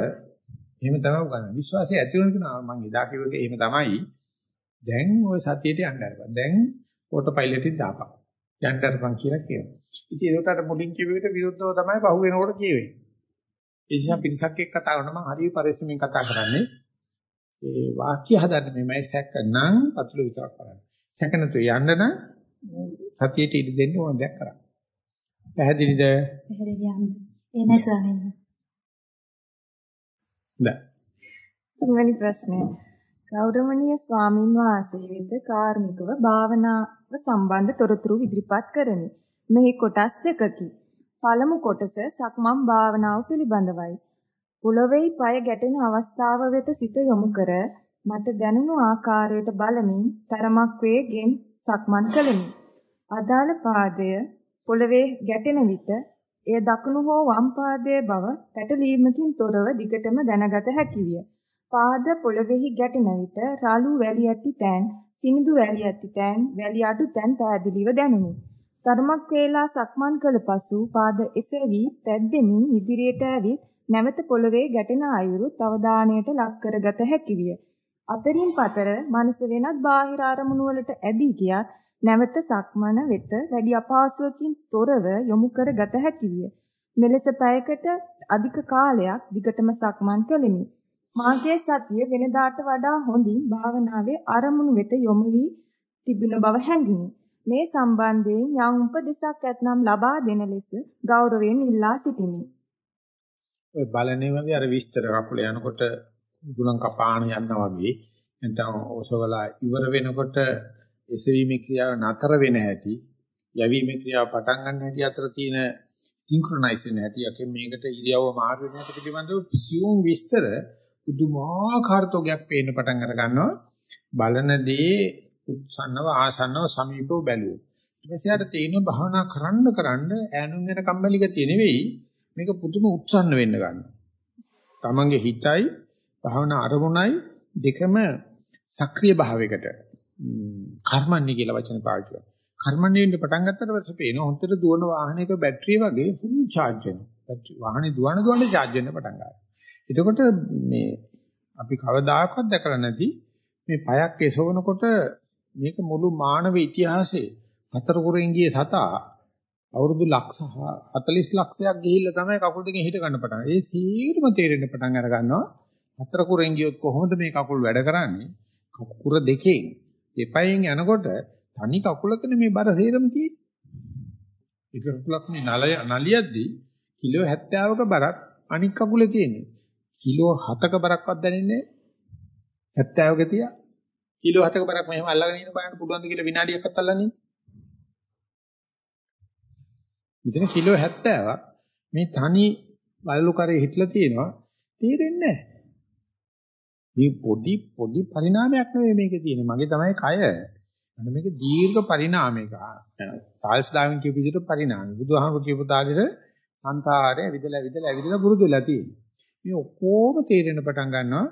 එහෙම තමයි උගන්වන්නේ. විශ්වාසය ඇති වෙන කෙනා මම එදා කිව්වක එහෙම තමයි. දැන් ওই සතියේට යන්න හරපන්. දැන් ඕටෝ පයිලට් එක දාපන්. යන්න හරපන් කියලා කියනවා. ඉතින් ඒකට අර මුලින් කිව්වෙට විරුද්ධව තමයි පහු වෙනකොට කියවෙන්නේ. ඒ නිසා පිරිසක් එක්ක කතා කරනම හරිය පරිස්සමින් කතා කරන්නේ. ඒ වාක්‍ය හදන්න මෙමය සැක නම් පතුල විතරක් කරන්නේ. සැක නැතු යන්න නම් සතියට ඉඩ දෙන්න ඕන දෙයක් කරන්න. පැහැදිලිද? පැහැදිලි යන්න. එහෙමයි ස්වාමීන් වහන්සේ. නෑ. තුන්වෙනි ප්‍රශ්නය. ගෞරවනීය ස්වාමින් වහන්සේ වෙත කාර්මිකව භාවනාව සම්බන්ධ තොරතුරු ඉදිරිපත් කරමි. මෙහි කොටස් දෙකකි. පළමු කොටස සක්මන් භාවනාව පිළිබඳවයි. පොළොවේයි পায় ගැටෙන අවස්ථාව වෙත සිත යොමු කර මට දැනුණු ආකාරයට බලමින් තරමක් වේගෙන් සක්මන් කළෙමි. අදාළ පාදය පොළවේ ගැටෙන විට එය දකුණු හෝ වම් පාදයේ බව පැටලීමකින් තොරව දිගටම දැනගත හැකි විය. පාද පොළවේහි ගැටෙන විට රළු වැලි ඇති තැන්, සිනිඳු වැලි ඇති තැන්, වැලි අඩු තැන් පැහැදිලිව දැනුනි. ධර්මක් වේලා සක්මන් කළ පසු පාද එසවි පැද්දෙමින් ඉදිරියට ඇවිත් නැවත පොළවේ ගැටෙන අයුරු තවදාණයට ලක් කරගත හැකි විය. අතරින් පතර මනස වෙනත් බාහිර අරමුණු වලට ඇදී ගියත් නැවත සක්මන වෙත වැඩි අපහසුවකින් තොරව යොමු කරගත හැකි විය. මෙලෙස පැයකට අධික කාලයක් දිගටම සක්මන් කළෙමි. මාගේ සතිය වෙනදාට වඩා හොඳින් භාවනාවේ අරමුණු වෙත යොමු වී තිබුණ බව හැඟිනි. මේ සම්බන්ධයෙන් යම් උපදෙසක් ඇතනම් ලබා දෙන ලෙස ගෞරවයෙන් ඉල්ලා සිටිමි. ඔය බලන්නේ වගේ අර විස්තර කකුල යනකොට ගුණම් කපාන යනවා වගේ නැත්නම් ඔසවලා ඉවර වෙනකොට එසවීමේ ක්‍රියාව නතර වෙන හැටි යැවීමේ ක්‍රියාව පටන් ගන්න හැටි අතර තියෙන සින්ක්‍රොනයිස් වෙන හැටි යකෙන් මේකට ඉරියව්ව මාරු වෙන හැටි පිළිබඳව සියුම් විස්තර පුදුමාකාර තෝගයක් පේන්න පටන් අර ගන්නවා බලනදී උත්සන්නව ආසන්නව සමීපව බැලුවෝ. ඊට පස්සේ ආට තේිනව භාවනා කරන්න කරන්න ඈනුන් යන කම්මැලි ගතිය නෙවෙයි මේක පුදුම උත්සන්න වෙන්න ගන්නවා. තමන්ගේ හිතයි භාවනා අරමුණයි දෙකම සක්‍රීය භාවයකට කර්මන්නේ කියලා වචන පාවිච්චි කරනවා. කර්මන්නේ වෙන්න පටන් ගත්තට පස්සේ පේන හොන්තර දුවන වාහනයක බැටරිය වගේ ෆුල් charge වෙනවා. වාහනේ දුවන දුවන charge වෙන්න පටන් ගන්නවා. එතකොට මේ අපි කවදාකවත් දැකලා නැති මේ පයක් එසවනකොට මේක මුළු මානව ඉතිහාසයේ හතර කුරෙන් ගිය සතා අවුරුදු ලක්ෂ 40 ලක්ෂයක් ගිහිල්ලා තමයි කකුල් දෙකෙන් හිට ගන්න පටන්. ඒ සීරම තේරෙන්න පටන් අර ගන්නවා. හතර කුරෙන් ගියොත් කොහොමද මේ කකුල් වැඩ කරන්නේ? කුර දෙකෙන් දෙපයෙන් යනකොට තනි කකුලකනේ මේ බර සේරම තියෙන්නේ. එක කකුලක් මේ නලය නලියද්දී කිලෝ 70ක බරක් අනික් කකුලේ තියෙන්නේ. කිලෝ 7ක බරක්වත් දැනෙන්නේ 70ක තියා කිලෝ 7ක බරක් මෙහෙම අල්ලගෙන ඉන්න බලන්න පුළුවන්ද කියලා විනාඩියක්වත් අල්ලන්නේ මෙතන කිලෝ 70ක් මේ තනි බලලු කරේ හිටලා තියෙනවා තේරෙන්නේ නැහැ. මේ පොඩි පොඩි පරිණාමයක් නෙවෙයි මේකේ තියෙන්නේ. මගේ තමයි කය. අන්න මේක දීර්ඝ පරිණාමයක. සාල්ස් ඩාවින් කියපු විදිහට පරිණාමය. බුදුහාමුදුරු කියපු තාලෙට සංතාරය විදලා විදලා විදලා පුරුදු වෙලා තියෙන්නේ. මේ ඔක්කොම තේරෙන පටන් ගන්නවා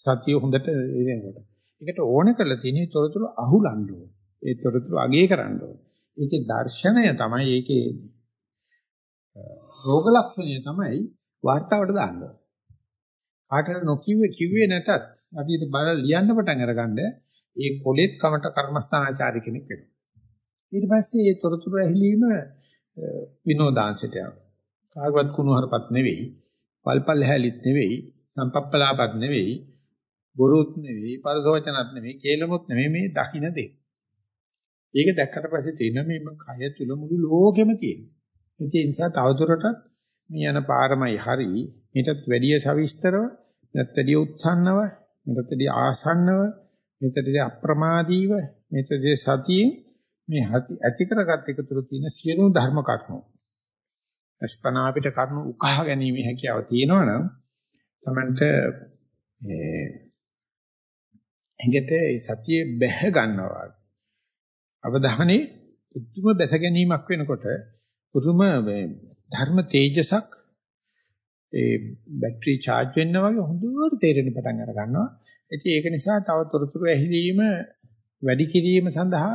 සතිය හොඳට එනකොට. ඒකට ඕන කරලා තියෙන්නේ තොරතුරු අහුලන්න ඕනේ. ඒ තොරතුරු අගය කරන්න ඕනේ. ඒකේ දර්ශනය තමයි ඒකේ රෝග ලක්ෂණය තමයි වார்த்தාවට දාන්න ඕනේ. කාටද නොකියුවේ කිව්වේ නැතත් අපිට බල ලියන්න පටන් අරගන්න ඒ කොලෙත් කමට කර්මස්ථානාචාරි කෙනෙක් වෙනවා. ඊට පස්සේ ඒ තොරතුරු ඇහිලීම විනෝදාංශයට යනවා. කාගවත් කුණුහරුපත් නෙවෙයි, පල්පල් හැලිත් නෙවෙයි, සම්පප්පලාපත් නෙවෙයි, බොරුත් නෙවෙයි, පරසවචනත් නෙවෙයි, කේලමුත් නෙවෙයි මේ දකින්න දෙය. ඒක දැක්කට පස්සේ තේින මේ කය තුල මුළු ලෝකෙම තියෙනවා. ඒ නිසා තවදුරටත් මේ යන පාරමයි. හරි, ඊටත් වැඩිය සවිස්තරව, ඊටත් වැඩිය උත්සන්නව, ඊටත් වැඩිය ආසන්නව, ඊටත් වැඩිය අප්‍රමාදීව, ඊටත් වැඩිය සතියේ මේ ඇති කරගත් එක තුළ තියෙන සියලු ධර්ම කර්ම. අස්පනා අපිට කරුණු උකහා ගැනීම හැකියාව තියෙනවනම් තමන්ට මේ ඇඟට ඒ සතියේ බැහැ ගන්නවා අවධානයේ පුදුම බැස ගැනීමක් වෙනකොට පුදුම ධර්ම තේජසක් ඒ බැටරි charge වෙන්න වගේ හොඳට තේරෙන පටන් අර ගන්නවා. ඉතින් ඒක නිසා තව තොරතුරු ඇහිලීම වැඩි කිරීම සඳහා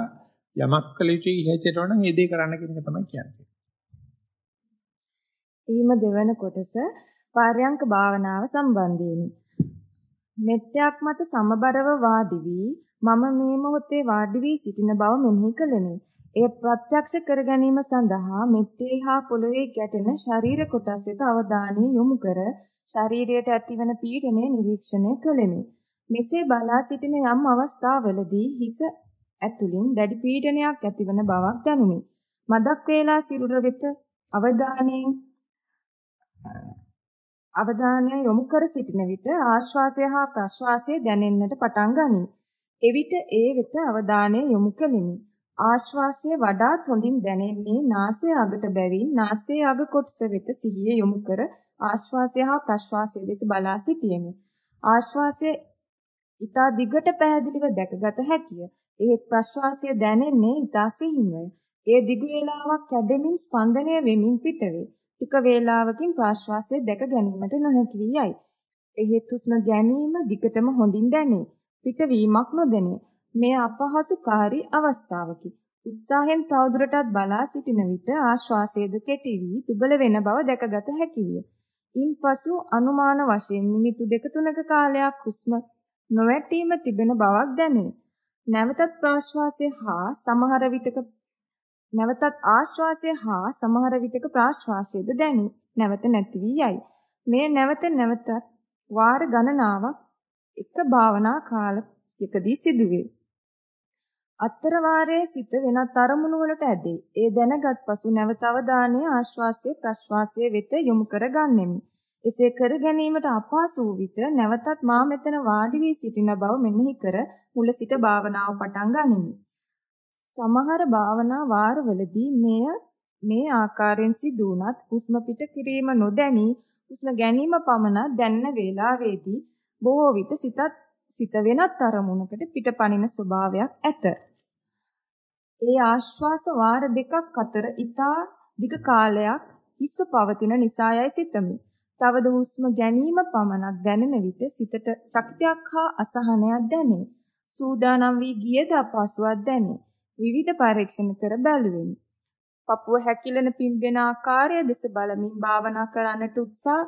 යමක් කළ යුතුයි කියලා හිතනවා නම් ඒ දේ කරන්න කියන එක තමයි කියන්නේ. ඊම දෙවන කොටස පාරයන්ක භාවනාව සම්බන්ධයෙනි. මෙත්‍යක් මත සමබරව වාඩි වී මම මේ මොහොතේ වාඩි වී සිටින බව මෙනෙහි කළෙමි. එය ප්‍රත්‍යක්ෂ කර ගැනීම සඳහා මෙත්තේ හා පොළවේ ගැටෙන ශරීර කොටස් වෙත අවධානය යොමු කර ශරීරයට ඇතිවන පීඩනය නිරීක්ෂණය කළෙමි. මෙසේ බලා සිටින යම් අවස්ථාවලදී හිස ඇතුලින් දැඩි පීඩනයක් ඇතිවන බවක් දැනුනි. මදක් වේලා සිරුර වෙත අවධානයෙන් අවධානය යොමු කර සිටින විට ආශ්වාසය හා ප්‍රශ්වාසය දැනෙන්නට පටන් ගනී. එවිට ඒ වෙත අවධානය යොමු කෙලිමි. ආශ්වාසය වඩාත් හොඳින් දැනෙන්නේ නාසය අගට බැවින් නාසයේ අග කොටස වෙත සිහිය යොමු කර ආශ්වාසය හා ප්‍රශ්වාසය දෙස බලා සිටියෙමි. ආශ්වාසය ඊතා දිගට පැහැදිලිව දැකගත හැකිය. ඒත් ප්‍රශ්වාසය දැනෙන්නේ ඊතා සිහින්වය. ඒ දිගු වේලාවක් කැඩෙමින් ස්පන්දනය වෙමින් පිටවේ. ටික වේලාවකින් ප්‍රශ්වාසය දැක ගැනීමට නොහැකි වී යයි. එහෙත් හුස්ම ගැනීම දිගටම හොඳින් දැනේ. පිටවීමක් නොදැනේ. මේ අපහසුකාරී අවස්ථාවකි. උත්සාහෙන් තවදුරටත් බලා සිටින විට ආශ්වාසයේද කෙටි වී දුබල වෙන බව දැකගත හැකි විය. ඉන්පසු අනුමාන වශයෙන් මිනිත්තු දෙක තුනක කාලයක් හුස්ම නොවැටීම තිබෙන බවක් දැනේ. නැවතත් ප්‍රාශ්වාසය හා සමහර විටක නැවතත් ආශ්වාසය හා සමහර විටක ප්‍රාශ්වාසයද දැනේ. නැවත නැති වී යයි. මේ නැවත නැවතත් වාර ගණනාවක් එක භාවනා කාලයකදී සිදුවේ. අත්තර වාරයේ සිත වෙනත් අරමුණු වලට ඇදේ. ඒ දැනගත් පසු නැවත අවධානය ආශ්වාසයේ ප්‍රශ්වාසයේ වෙත යොමු කර ගන්නෙමි. එසේ කර ගැනීමට අපහසු වූ විට නැවතත් මා මෙතන වාඩි වී සිටින බව මෙනෙහි කර මුල සිට භාවනාව පටන් ගනිමි. සමහර භාවනා වාරවලදී මෙය මේ ආකාරයෙන් සිදු වුණත් හුස්ම පිට කිරීම නොදැනී හුස්ම ගැනීම පමණ දැනන වේලාවේදී බොහෝ විට සිතත් සිත වෙනත් අරමුණකට පිටපණින ස්වභාවයක් ඇත. ඒ ආශ්වාස වාර දෙකක් අතර ඊතා දිග කාලයක් හිස්ස පවතින නිසායයි සිතමි. තවද හුස්ම ගැනීම පමණක් දැනෙන විට සිතට ශක්තියක් හා අසහනයක් දැනේ. සූදානම් වී ගියද අපහසුවක් දැනේ. විවිධ පරීක්ෂණ කර බැලුවෙමි. පපුව හැකිලෙන පිම්බෙන ආකාරය දෙස බලමින් භාවනා කරන්නට උත්සාහ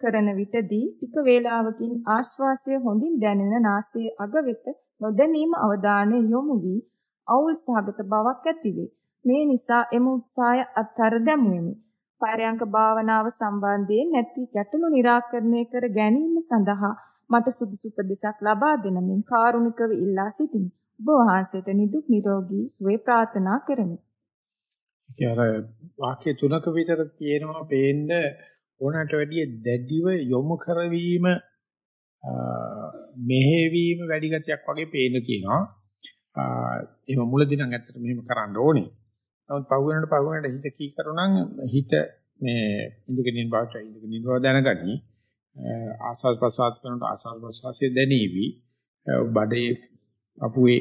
කරන විටදී ටික වේලාවකින් ආශ්වාසය හොඳින් දැනෙන නාසයේ අග වෙත නොදැනීම අවධානය යොමු වී අවුල් සහගත බවක් ඇතිවේ. මේ නිසා එම උත්සාහය අත්හැර දැමුවෙමි. පරයන්ක භාවනාව සම්බන්ධයෙන් නැති ගැටලු निराකරණය කර ගැනීම සඳහා මට සුදුසු උපදෙසක් ලබා දෙන මෙන් කාරුණිකව ඉල්ලා සිටිමි. ඔබ වහන්සේට නිදුක් නිරෝගී සුවය ප්‍රාර්ථනා කරමි. ඒ අර වාක්‍ය තුනක විතර තියෙනවා පේන්න ඕනට වැඩිය දැඩිව යොමු කරවීම මෙහෙවීම වැඩි ගතියක් වගේ පේන්න තියෙනවා. එහෙම මුලදී නම් ඇත්තට මෙහෙම කරන්න ඕනේ. නමුත් පහු වෙනකොට පහු වෙනකොට හිත කී කරුණම් හිත මේ ඉඳගෙන ඉන්න බවට ඉඳගෙන ඉන්න බව දැනගනි. ආස්වාද ප්‍රසවාස කරනකොට ආස්වාද ප්‍රසවාසයේ දැනීවි. බඩේ අපුවේ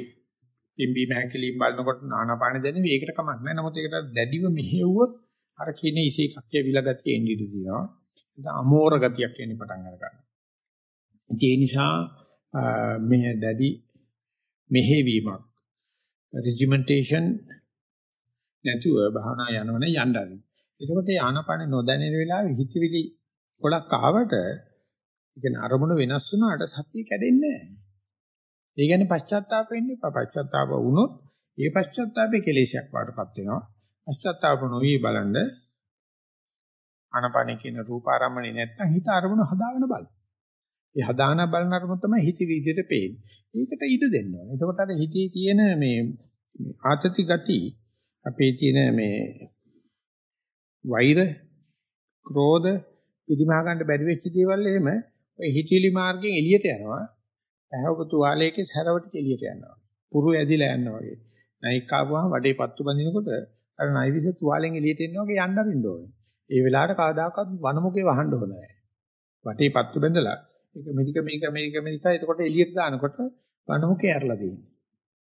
පිම්බි මහැකලින් බලනකොට නානාපාන දැනෙවි. ඒකට කමක් නැහැ. නමුත් ඒකට දැඩිව මෙහෙවුවොත් අර කියන ඉසේ කක්කේ විලගතිය එන්නේ ඉඳීනවා. ඒක අමෝර ගතියක් එන්න පටන් ගන්නවා. ඒ නිසා මේ දැඩි මෙහෙවීමක් regimentation නැතුව භාවනා යනවනේ යන්න ආරින්. එතකොට ආනපන නොදැනෙන වෙලාවේ හිතවිලි ගොඩක් ආවට ඒ කියන්නේ අරමුණ වෙනස් වුණාට සතිය කැඩෙන්නේ නැහැ. ඒ කියන්නේ පශ්චාත්තාප වෙන්නේ පශ්චාත්තාප වුණොත් ඒ පශ්චාත්තාපේ කෙලෙසයක් වඩපත් වෙනවා. පශ්චාත්තාප නොවි බලන්න ආනපන කියන රූපාරම්මණේ නැත්තම් හිත අරමුණ හදාගෙන බලන්න. ඒ හදාන බලන අරමුණ තමයි හිත විදිහට පේන්නේ. ඒකට ඉඩ දෙන්න ඕනේ. එතකොට අර හිතේ තියෙන මේ ආතති ගති අපේ තියෙන මේ වෛර, ක්‍රෝධ පිළිමා ගන්න බැරි වෙච්ච දේවල් එහෙම ඔය හිතවිලි මාර්ගයෙන් එළියට යනවා. ඇහවපු තුවාලයක සැරවට එළියට යනවා. පුරු ඇදිලා යනවා වගේ. නයික් ආවම වඩේ පත්තු බඳිනකොට අර නයිවිස තුවාලෙන් එළියට එනවා වගේ යන්න අරින්න ඕනේ. ඒ වෙලාවට කවදාකවත් වනමුකේ වහන්න හොඳ නැහැ. වටේ පත්තු බඳලා ඒක මෙදික මේක මේක මේක එතකොට එළියට දානකොට වනමුකේ ඇරලා තියෙන්නේ.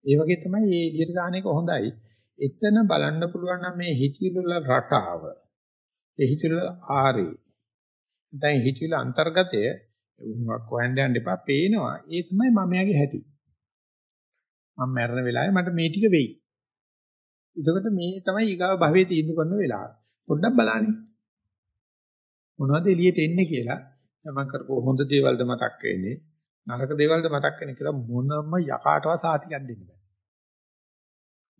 ඒ වගේ තමයි මේ එළියට දාන එක හොඳයි. එතන බලන්න පුළුවන් නම් මේ හිතිවිල රටාව. ඒ හිතිවිල ආරේ. දැන් හිතිවිල අන්තර්ගතය කොහෙන්ද යන්න එපා පේනවා. ඒ තමයි මමයාගේ හැටි. මම මැරෙන වෙලාවේ මට මේ ටික වෙයි. එතකොට මේ තමයි ඊගාව භවයේ තීන්දුව කරන වෙලාව. පොඩ්ඩක් බලන්න. මොනවද එළියට එන්නේ කියලා තමන් කරපු හොඳ දේවල්ද මතක් වෙන්නේ නරක දේවල්ද මතක් වෙන්නේ කියලා මොනම යකාටවත් සාතිකයක් දෙන්න බෑ.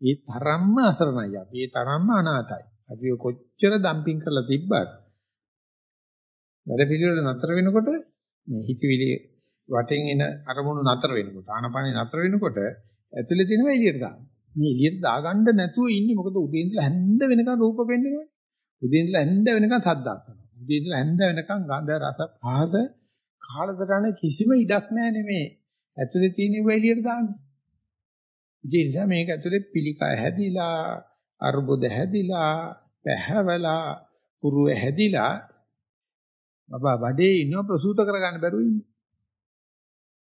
ඒ තරම්ම අසරණයි අපි. ඒ තරම්ම අනාතයි. අපි කොච්චර ඩම්පින් කරලා තිබ්බත් වැඩ පිළිවෙල නතර වෙනකොට මේ හිතවිලි වටෙන් එන අරමුණු නතර වෙනකොට ආනපානේ නතර වෙනකොට ඇතුලේ තියෙනවා එළියට දාන්න. මේ එළියට දාගන්න නැතුව ඉන්නේ මොකද උදේ ඉඳලා හැන්ද වෙනකන් රූප පෙන්නනවනේ. උදේ ඉඳලා හැන්ද වෙනකන් සද්ද අහනවා. උදේ ඉඳලා හැන්ද වෙනකන් ගඳ රස පහස කාලසටහන කිසිම ඉඩක් නැහැ නෙමේ. ඇතුලේ තියෙන ඒවා එළියට දාන්න. ඒ නිසා මේක ඇතුලේ පිළිකා හැදිලා, අර්බුද හැදිලා, පැහැවලා, පුරුව හැදිලා බබා බඩේ ඉන්න ප්‍රසූත කරගන්න බැරුව ඉන්නේ.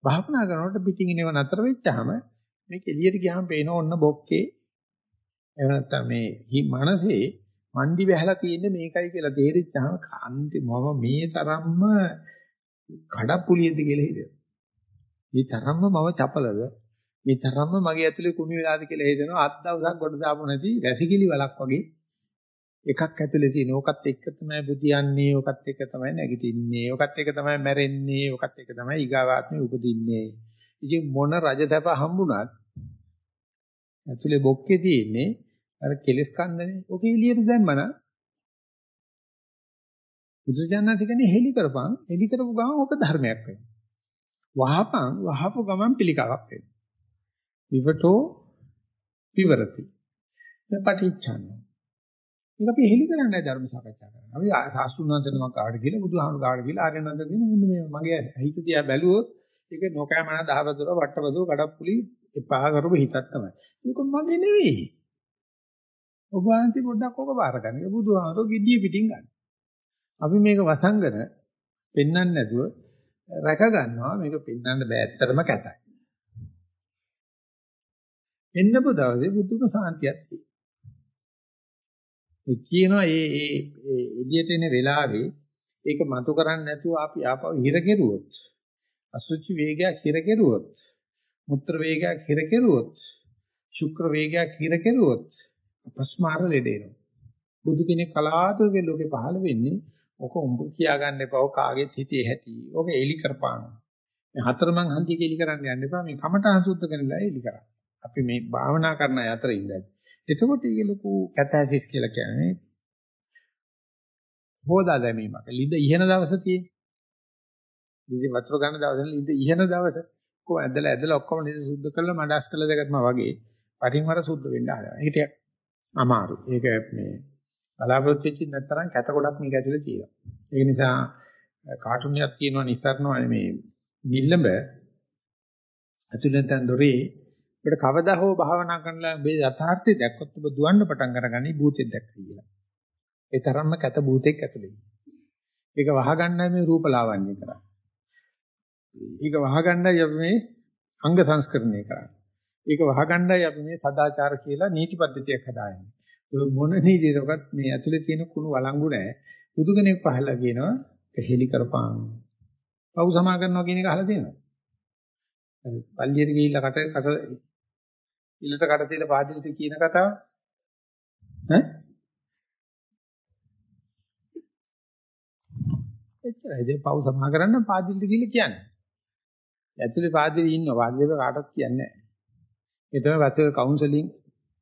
භාවනා කරනකොට පිටින් ඉනව නතර වෙච්චාම මේක එළියට ගියාම පේන ඔන්න බොක්කේ එහෙම නැත්නම් මේ මනසේ මණ්ඩි වැහලා තියෙන්නේ මේකයි කියලා තේරිච්චාම කාන්ති මම මේ තරම්ම කඩප්පුලියද කියලා හිතෙනවා. මේ තරම්ම මම චපලද? මේ තරම්ම මගේ ඇතුලේ කුණු වෙලාද කියලා හිතෙනවා. අත් දවසක් ගොඩ දාපු නැති වැසිකිලි වලක් වගේ එකක් ඇතුලේ තියෙන. ඕකත් එක්ක තමයි බුදියන්නේ ඕකත් එක්ක තමයි නැගිටින්නේ ඕකත් එක්ක තමයි මැරෙන්නේ ඕකත් එක්ක තමයි ඊගාවාත්මේ උපදින්නේ. ඉතින් මොන රජතප හම්බුණත් ඇතුලේ බොක්කේ තියෙන්නේ අර කෙලස් කන්දනේ ඔක එළියට දැම්මන බුදුජානනාති කියන්නේ හෙලි කරපන්. හෙලි කරපු ගමන් ඔක ධර්මයක් වෙනවා. වහපන් වහපු ගමන් පිළිකාවක් වෙනවා. විවටෝ විවරති. පටිච්චන්න. ඒක අපි හෙලි කරන්නේ ධර්ම සාකච්ඡා කරනවා අපි සාස්ෘණන්තනම කාඩ කියලා බුදුහාමුදුරු කාඩ කියලා ආර්යනන්ද කියන මෙන්න මේ මගේ හිත තියා බැලුවොත් ඒක නොකෑමන දහවතුර වට්ටවතුර කඩප්පුලි එපා කරපු හිතක් තමයි. ඒක මගේ නෙවෙයි. ඔබ වහන්සේ පොඩ්ඩක් ඕක බාර ගන්න. ඒක බුදුහාමරෝ gediy පිටින් ගන්න. අපි මේක වසංගන පෙන්වන්න නැතුව රැක ගන්නවා මේක පෙන්වන්න බෑ ඇත්තටම කැතයි. එන්නපු දවසේ බුදුම සාන්තියක් තියෙනවා. ඒ කියනවා මේ මේ එළියට එන වෙලාවේ ඒක මතු කරන්නේ නැතුව අපි ආපහු හිර කෙරුවොත් අසුචි වේගයක් හිර කෙරුවොත් මුත්‍ර වේගයක් හිර කෙරුවොත් ශුක්‍ර වේගයක් හිර කෙරුවොත් අපස්මාර ලෙඩ එනවා. බුදු කෙනෙක් කලාතුරකින් ලෝකේ පහළ වෙන්නේ ඔක උඹ කියා ගන්න එපා. ඔක කාගෙත් හිතේ ඇති. ඔක එලි කරපාන. මේ හතරමං හන්දික එලි කරන්න යන්න එපා. මේ කමඨාන් සුද්ධ කරලා එලි කරා. අපි මේ භාවනා කරන අය අතර ඉඳලා. එතකොට ඊගේ ලොකු කැතැසිස් කියලා කියන්නේ හොදා දැමීමක්. ලිඳ ඉහන දවස තියෙන්නේ. ඉතින් වතුර ගන්න දවසේ ලිඳ ඉහන දවස කො ඇදලා ඇදලා ඔක්කොම ලිඳ සුද්ධ කරලා මඩස් කළ දෙකත්ම වගේ පරිම වර සුද්ධ වෙන්න හදනවා. ඒක ටිකක් අමාරු. ඒක මේ බලාපොරොත්තු වෙච්ච නැත්තරම් කැත ගොඩක් මේක ඇතුලේ තියෙනවා. ඒ නිසා කාටුන් එකක් තියෙනවා නිසරනවා මේ නිල්ලඹ ඇතුලෙන් තන් දොරේ ඔබට කවදා හෝ භාවනා කරනලා මේ යථාර්ථය දැක්කොත් ඔබ දුවන්න පටන් අරගනි භූතෙක් දැක්ක කියලා. ඒ තරම්ම කැත භූතෙක් ඇතුලේ. ඒක වහගන්නයි මේ රූපලාවන්‍ය කරන්නේ. ඒක වහගන්නයි අපි මේ අංග සංස්කරණය කරන්නේ. ඒක වහගන්නයි අපි මේ සදාචාර කියලා නීති පද්ධතියක් හදාන්නේ. ඔය මොන නීතියකවත් මේ ඇතුලේ තියෙන කුණු වළංගු නැහැ. බුදු කෙනෙක් පහලා කියනවා හෙලි කරපං. පව් සමා කරනවා කියන එක අහලා තියෙනවා. පල්ලියට ගිහිල්ලා කට කට ඉලට කට තියලා පාදිලිට කියන කතාව ඈ එච්චරයි. ඒක පව් සමා කරන්න පාදිලිට ගිහිල්ලා කියන්නේ. ඇතුලේ පාදිලි ඉන්නවා. පාදිලිව කාටවත් කියන්නේ නැහැ. ඒ තමයි වසක කවුන්සලින්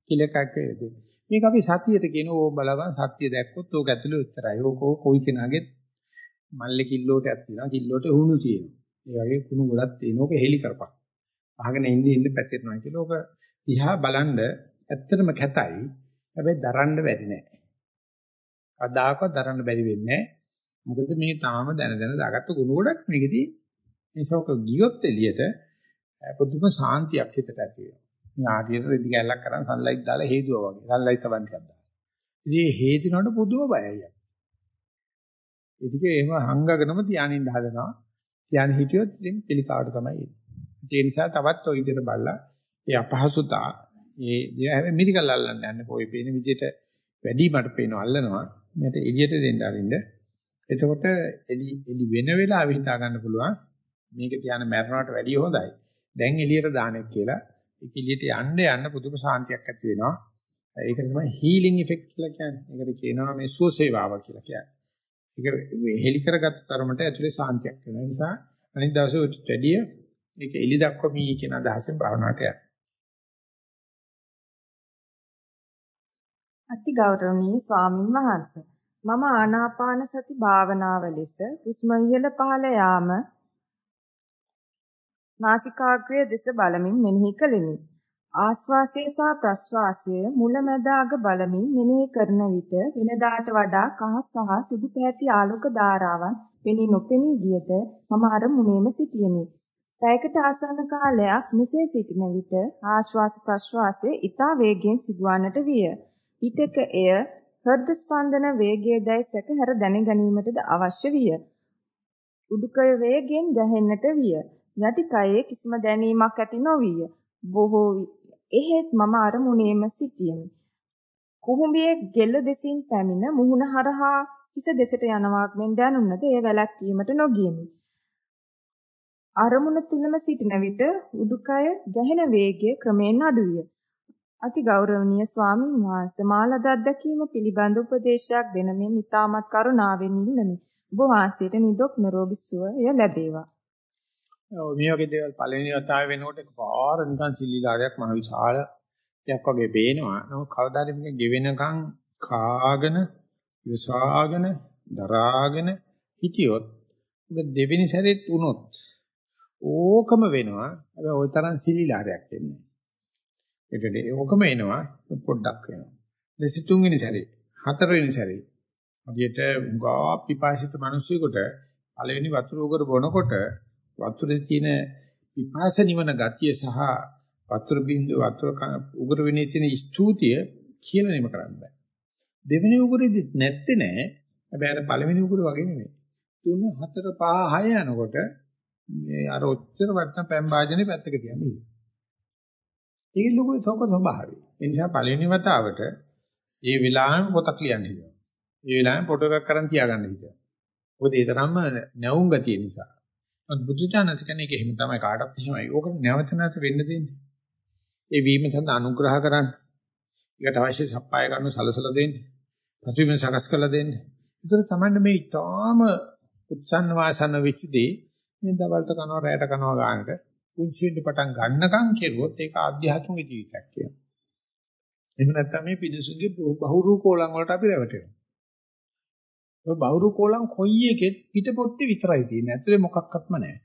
කියලා එකක් වෙන්නේ. මේක අපි සතියට කියන ඕ බලවන් සත්‍ය දැක්කොත් ඕක ඇතුලේ උත්තරයි. ඕක කොයි කෙනාගේ මල්ලේ කිල්ලෝටයක් තියෙනවා. කිල්ලෝට හුණු තියෙනවා. ඒ වගේ කුණු ගොඩක් තියෙනවා. ඕක හෙලි කරපන්. අහගෙන ඉන්නේ ඉන්න පැතිරෙනවා කියලා ඕක දිහා බලන්න ඇත්තටම කැතයි. හැබැයි දරන්න බැරි නෑ. කදාකවත් දරන්න බැරි වෙන්නේ නෑ. මොකද මේ තාම දැන දැන දාගත්ත ගුණ ගොඩක් මේකදී ඒසෝක ගියොත් එළියට පුදුම සාන්තියක් හිතට ඇති වෙනවා. මේ ආදියට රෙදි ගැල්ලක් කරන් සන්ලයිට් දාලා හේදුවා වගේ. සන්ලයිට් සබන් ටිකක් දාලා. ඉතින් හේදිනකොට පුදුම බයයි. ඒක එහෙම හංගගෙනම තියානින්න හදනවා. තියාන හිටියොත් ඉතින් පිළිකාවට තමයි එන්නේ. ඒ නිසා තවත් ඔය විදිහට බලලා ඒ අපහසුතා ඒ මිරිකල් අල්ලන්න යන්නේ කොයි පේන විදිහට වැඩි මට පේනවා අල්ලනවා. මට එළියට දෙන්න අරින්න එතකොට එලි එලි වෙන වෙලාවෙ හිතා ගන්න පුළුවන් මේක තියාන මැරනවට වැඩිය හොඳයි. දැන් එළියට දානෙක් කියලා ඒක එළියට යන්න යන්න පුදුම සාන්තියක් ඇති වෙනවා. ඒක තමයි හීලින් ඉෆෙක්ට් කියලා කියන්නේ. ඒකට කියනවා මේ සුවසේවාව කියලා කියන්නේ. ඒක හෙලි කරගත්ත තරමට ඇතුලේ සාන්තියක් වෙන නිසා අනිත් දවසේ වැඩිය ඒක එලි දක්වමි කියන අදහසෙන් භාවනාවට යන්න. අති ගෞරවනීය ස්වාමින් වහන්සේ මම ආනාපාන සති භාවනාව ලෙස හුස්ම ඉහළ පහළ යාම නාසිකාග්‍රය දෙස බලමින් මෙනෙහි කළෙමි. ආස්වාසය සහ ප්‍රස්වාසය මුලැමැදාග බලමින් මෙනෙහි කරන විට වෙනදාට වඩා කහ සහ සුදු පැහැති ආලෝක ධාරාවන් පෙනී නොපෙනී ගියද මම අරමුණේම සිටියෙමි. පැයකට ආසන්න කාලයක් මෙසේ සිටින විට ආශ්වාස ප්‍රශ්වාසයේ ඊතා වේගයෙන් සිදුවන්නට විය. පිටක එය හෘද ස්පන්දන වේගයේදයි සැකහැර දැන ගැනීමටද අවශ්‍ය විය. උඩුකය වේගයෙන් ගැහෙන්නට විය. යටි කයේ කිසිම දැනීමක් ඇති නොවිය. බොහෝ එහෙත් මම අරමුණේම සිටියෙමි. කුහුඹියේ ගෙල්ල දෙසින් පැමිණ මුහුණ හරහා හිස දෙසට යනවාක් මෙන් දැනුණද එය වැළැක්වීමට නොගියමි. අරමුණ තුලම සිටින විට උඩුකය ගැහෙන වේගය ක්‍රමයෙන් අඩුවිය. අති ගෞරවනීය ස්වාමීන් වහන්සේ මාලද අත්දැකීම පිළිබඳ උපදේශයක් දෙන මෙන් ඊටමත් කරුණාවෙන් ඉල්ලමි. ඔබ වහන්සේට නිදුක් නිරෝගී සුවය ලැබේවා. ඔව් මේ වගේ දේවල් පළවෙනි වතාවේ වෙනකොට එකපාර නිකන් සිල්ලිලාරයක් මහ විශාල දෙයක් වගේ පේනවා. නමුත් කවදාද මේක ගෙවෙනකන් කාගෙන විසාගෙන දරාගෙන හිටියොත් ඒක දෙවෙනි සැරේත් වුණොත් ඕකම වෙනවා. හැබැයි ওই තරම් සිලිලාරයක් එන්නේ. ඒකට ඕකම එනවා පොඩ්ඩක් වෙනවා. ඊට තුන්වෙනි සැරේ, හතරවෙනි සැරේ. අදියට ගා පිපාසිත මිනිස්සුෙකුට පළවෙනි වතුර උගර බොනකොට වතුරේ තියෙන පිපාස නිවන ගතිය සහ වතුර බින්දුව වතුර උගර වෙනේ තියෙන ස්තුතිය කියලා නෙම කරන්න බෑ. දෙවෙනි උගරෙදිත් නැත්තේ නෑ. හැබැයි අර පළවෙනි උගර වගේ නෙමෙයි. 3 4 5 6 යනකොට මේ අර ඔච්චර වටන පැම් වාදනේ පැත්තක තියන්නේ. ඒක ලොකු තොක ස්වභාවය. ඒ නිසා පළවෙනි වතාවට ඒ වෙලාවෙම පොතක් ලියන්න හිතනවා. ඒ වෙලාවෙම ෆොටෝ එකක් කරන් තියාගන්න හිතනවා. මොකද ඒ තරම්ම නැවුම් ගතිය නිසා. මොකද බුදුචානන්ත කියන්නේ ඒක එහෙම තමයි කාටවත් එහෙමයි. ඕක නැවත නැවත වෙන්න දෙන්නේ. ඒ වීම සඳහා අනුග්‍රහ කරන්න. ඒකට අවශ්‍ය සප්පාය කරනු සලසලා දෙන්න. පසුබිම සකස් කරලා දෙන්න. ඒතර තමයි මේ ඊටාම උත්සන්න වාසන වෙච්ච දේ මේ දවල්ට කනවා රැයට කනවා ගන්නට පුංචිෙන් පටන් ගන්නකම් කෙරුවොත් ඒක ආධ්‍යාත්මික ජීවිතයක් කියනවා. එහෙම නැත්නම් මේ පිදුසුගේ බහුරු කෝලම් වලට අපි රැවටෙනවා. ඔය බහුරු කෝලම් කොයි එකෙත් පිටපොත්තේ විතරයි තියෙන්නේ. ඇතුලේ මොකක්වත්ම නැහැ.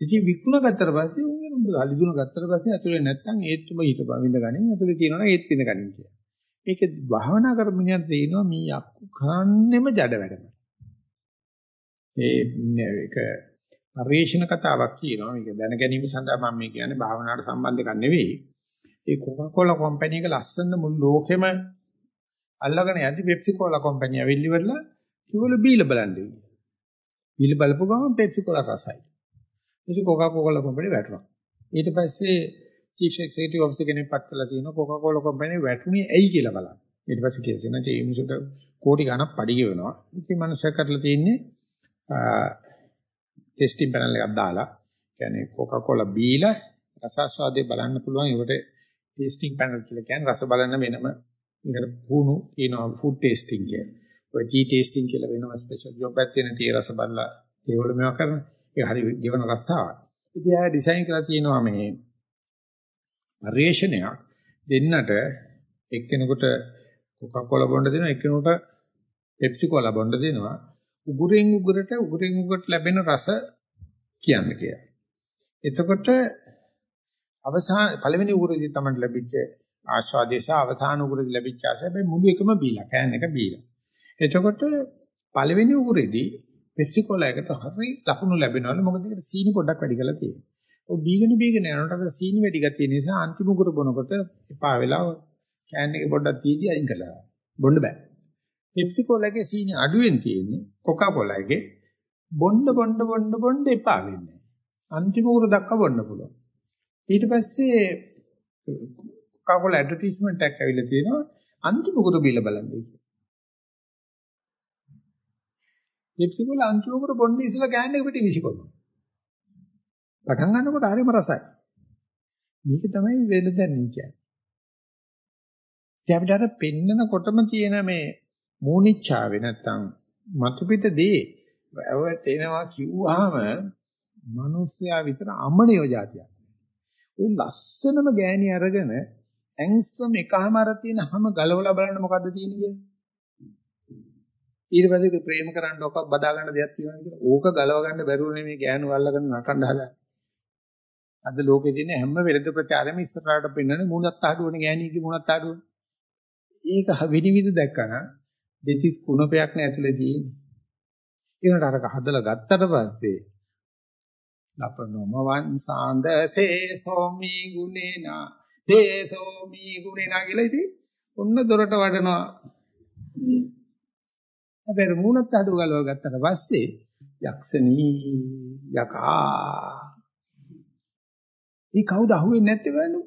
ඉතින් විකුණ ගත්තට පස්සේ උන්ගේ උඹ අලිදුන ගත්තට පස්සේ ඇතුලේ නැත්තම් ඒත් උඹ හිතපන් විඳ ගනින්. ඇතුලේ තියෙනවා ඒත් විඳ ගනින් කියලා. මේක භාවනා කරමිනියන් තේිනවා මේ යක්කු කරන්නෙම ජඩ වැඩම. ඒ ඒක පරිේශන කතාවක් කියනවා. මේක දැන ගැනීම සඳහා මම මේ කියන්නේ භාවනාවට සම්බන්ධ එකක් නෙවෙයි. ඒ කොකාකෝලා කම්පැනි එක ලස්සන මුළු ලෝකෙම අල්ලගෙන යද්දි පෙප්සි කෝලා කම්පැනි ඇවිල්ලි වෙලා කිව්වලු බීලා බලන්නේ. බීලා බලපු ගමන් පෙප්සි කෝලා රසයි. ඉතින් කොකාකෝලා කම්පැනි වැටුණා. ඊට පස්සේ චීෆ් එක්සිකියුටිව් ඔෆිසර් කෙනෙක් පත් කළා තියෙනවා කොකාකෝලා කම්පැනි වැටුනේ ඇයි කියලා බලන්න. ඊට පස්සේ කියලා තියෙනවා ඒ මිනිසුන්ට කෝටි ගණක් පඩි ගෙවනවා. ඉතින් මනුස්සයෙක් කරලා තියෙන්නේ ටෙස්ටිං පැනල් එකක් දාලා කියන්නේ කොකාකෝලා බීලා රසාස්වාදේ බලන්න පුළුවන් ඒකට ටෙස්ටිං පැනල් කියලා කියන්නේ රස බලන වෙනම මේකට පුහුණු කියනවා ෆුඩ් ටෙස්ටිං කියලා. ඔය ටී ටෙස්ටිං කියලා වෙනවා ස්පෙෂල් ජොබ් එකක් තියෙන තේ රස බලලා ඒවල මේවා කරන. ඒක හරි ජීවන රස්සාවක්. ඉතින් ආය ඩිසයින් කරලා තියෙනවා මේ පරිේශනයක් දෙන්නට එක්කෙනෙකුට කොකාකෝලා බොන්න දෙනවා එක්කෙනෙකුට පෙප්සි කෝලා බොන්න දෙනවා. උගුරෙන් උගුරට උගුරෙන් උගුරට ලැබෙන රස කියන්න කියලා. එතකොට අවසාන පළවෙනි උගුරේදී තමයි ලැබිච්ච ආස්වාදයේ සහ අවසාන උගුරේදී ලැබිච්ච ආසය මුළු එකම බීලා කෑන් එක බීලා. එතකොට පළවෙනි උගුරේදී පෙප්සි කෝලා එකට හරි ලකුණු ලැබෙනවලු මොකද ඒකට සීනි පොඩ්ඩක් වැඩි කරලා තියෙනවා. ඔය බීගෙන බීගෙන යනකොට සීනි වැඩි ගතිය නිසා අන්තිම උගුර බොනකොට එපා වෙලා කෑන් එක පොඩ්ඩක් තීදී අයින් කළා. බොන්න බෑ. පෙප්සි කෝලාගේ සීනි අඩුවෙන් තියෙන්නේ කොකා කෝලාගේ බොන්න බොන්න බොන්න බොන්න එපා වෙන්නේ. අන්තිම උගුර දක්වා බොන්න පුළුවන්. ඊට පස්සේ කොකාකෝලා ඇඩ්වර්ටයිස්මන්ට් එකක් ඇවිල්ලා තියෙනවා අන්තිම කුරු බිල බලන්නේ කියලා. පෙප්සි කොල අන්තිම කුරු බොන්නේ ඉස්සලා ගෑන්නේ පිටි විසිකොනවා. පටන් ගන්නකොට හරිම රසයි. මේක තමයි වෙල දැනින් කියන්නේ. ඉතින් අපිට අර පෙන්නකොටම තියෙන මේ මූනිච්චාවේ නැත්තම් මතුපිට දේ වැවට එනවා කිව්වහම මිනිස්සයා විතර අමනියෝ જાතියක්. ওই ලස්සනම ගෑණි අරගෙන ඇන්ස්ට්‍රම් එකමාර තියෙන හැම ගලවලා බලන්න මොකද්ද තියෙන්නේ කියලා. ඊට පස්සේ ප්‍රේම කරන්න ඔක බදා ගන්න දෙයක් තියෙනවා කියලා. ඕක ගලව ගන්න බැරුවනේ මේ ගෑනු අල්ලගෙන නටන්න හදා. අද ලෝකේ තියෙන හැම වෙලද ප්‍රචාරෙම ඉස්සරහට පෙන්වන්නේ මුණත් ආඩුවනේ ගෑණියගේ මුණත් ආඩුවනේ. ඒක විනිවිද දැක්කම දෙතිස් කුණපයක් නේ ඇතුලේ තියෙන්නේ. ඒකට අරක හදලා ගත්තට පස්සේ ලපනොම වංසාන්දසේ සෝමි ගුණේනා තේ සෝමි ගුණේනා කියලා ඉතින් ඔන්න දොරට වඩනවා. හැබැයි මූණත් අඩු ගලව ගත්තට පස්සේ යක්ෂණී යකා ඊ කවුද අහුවෙන්නේ නැත්තේ බලන්න.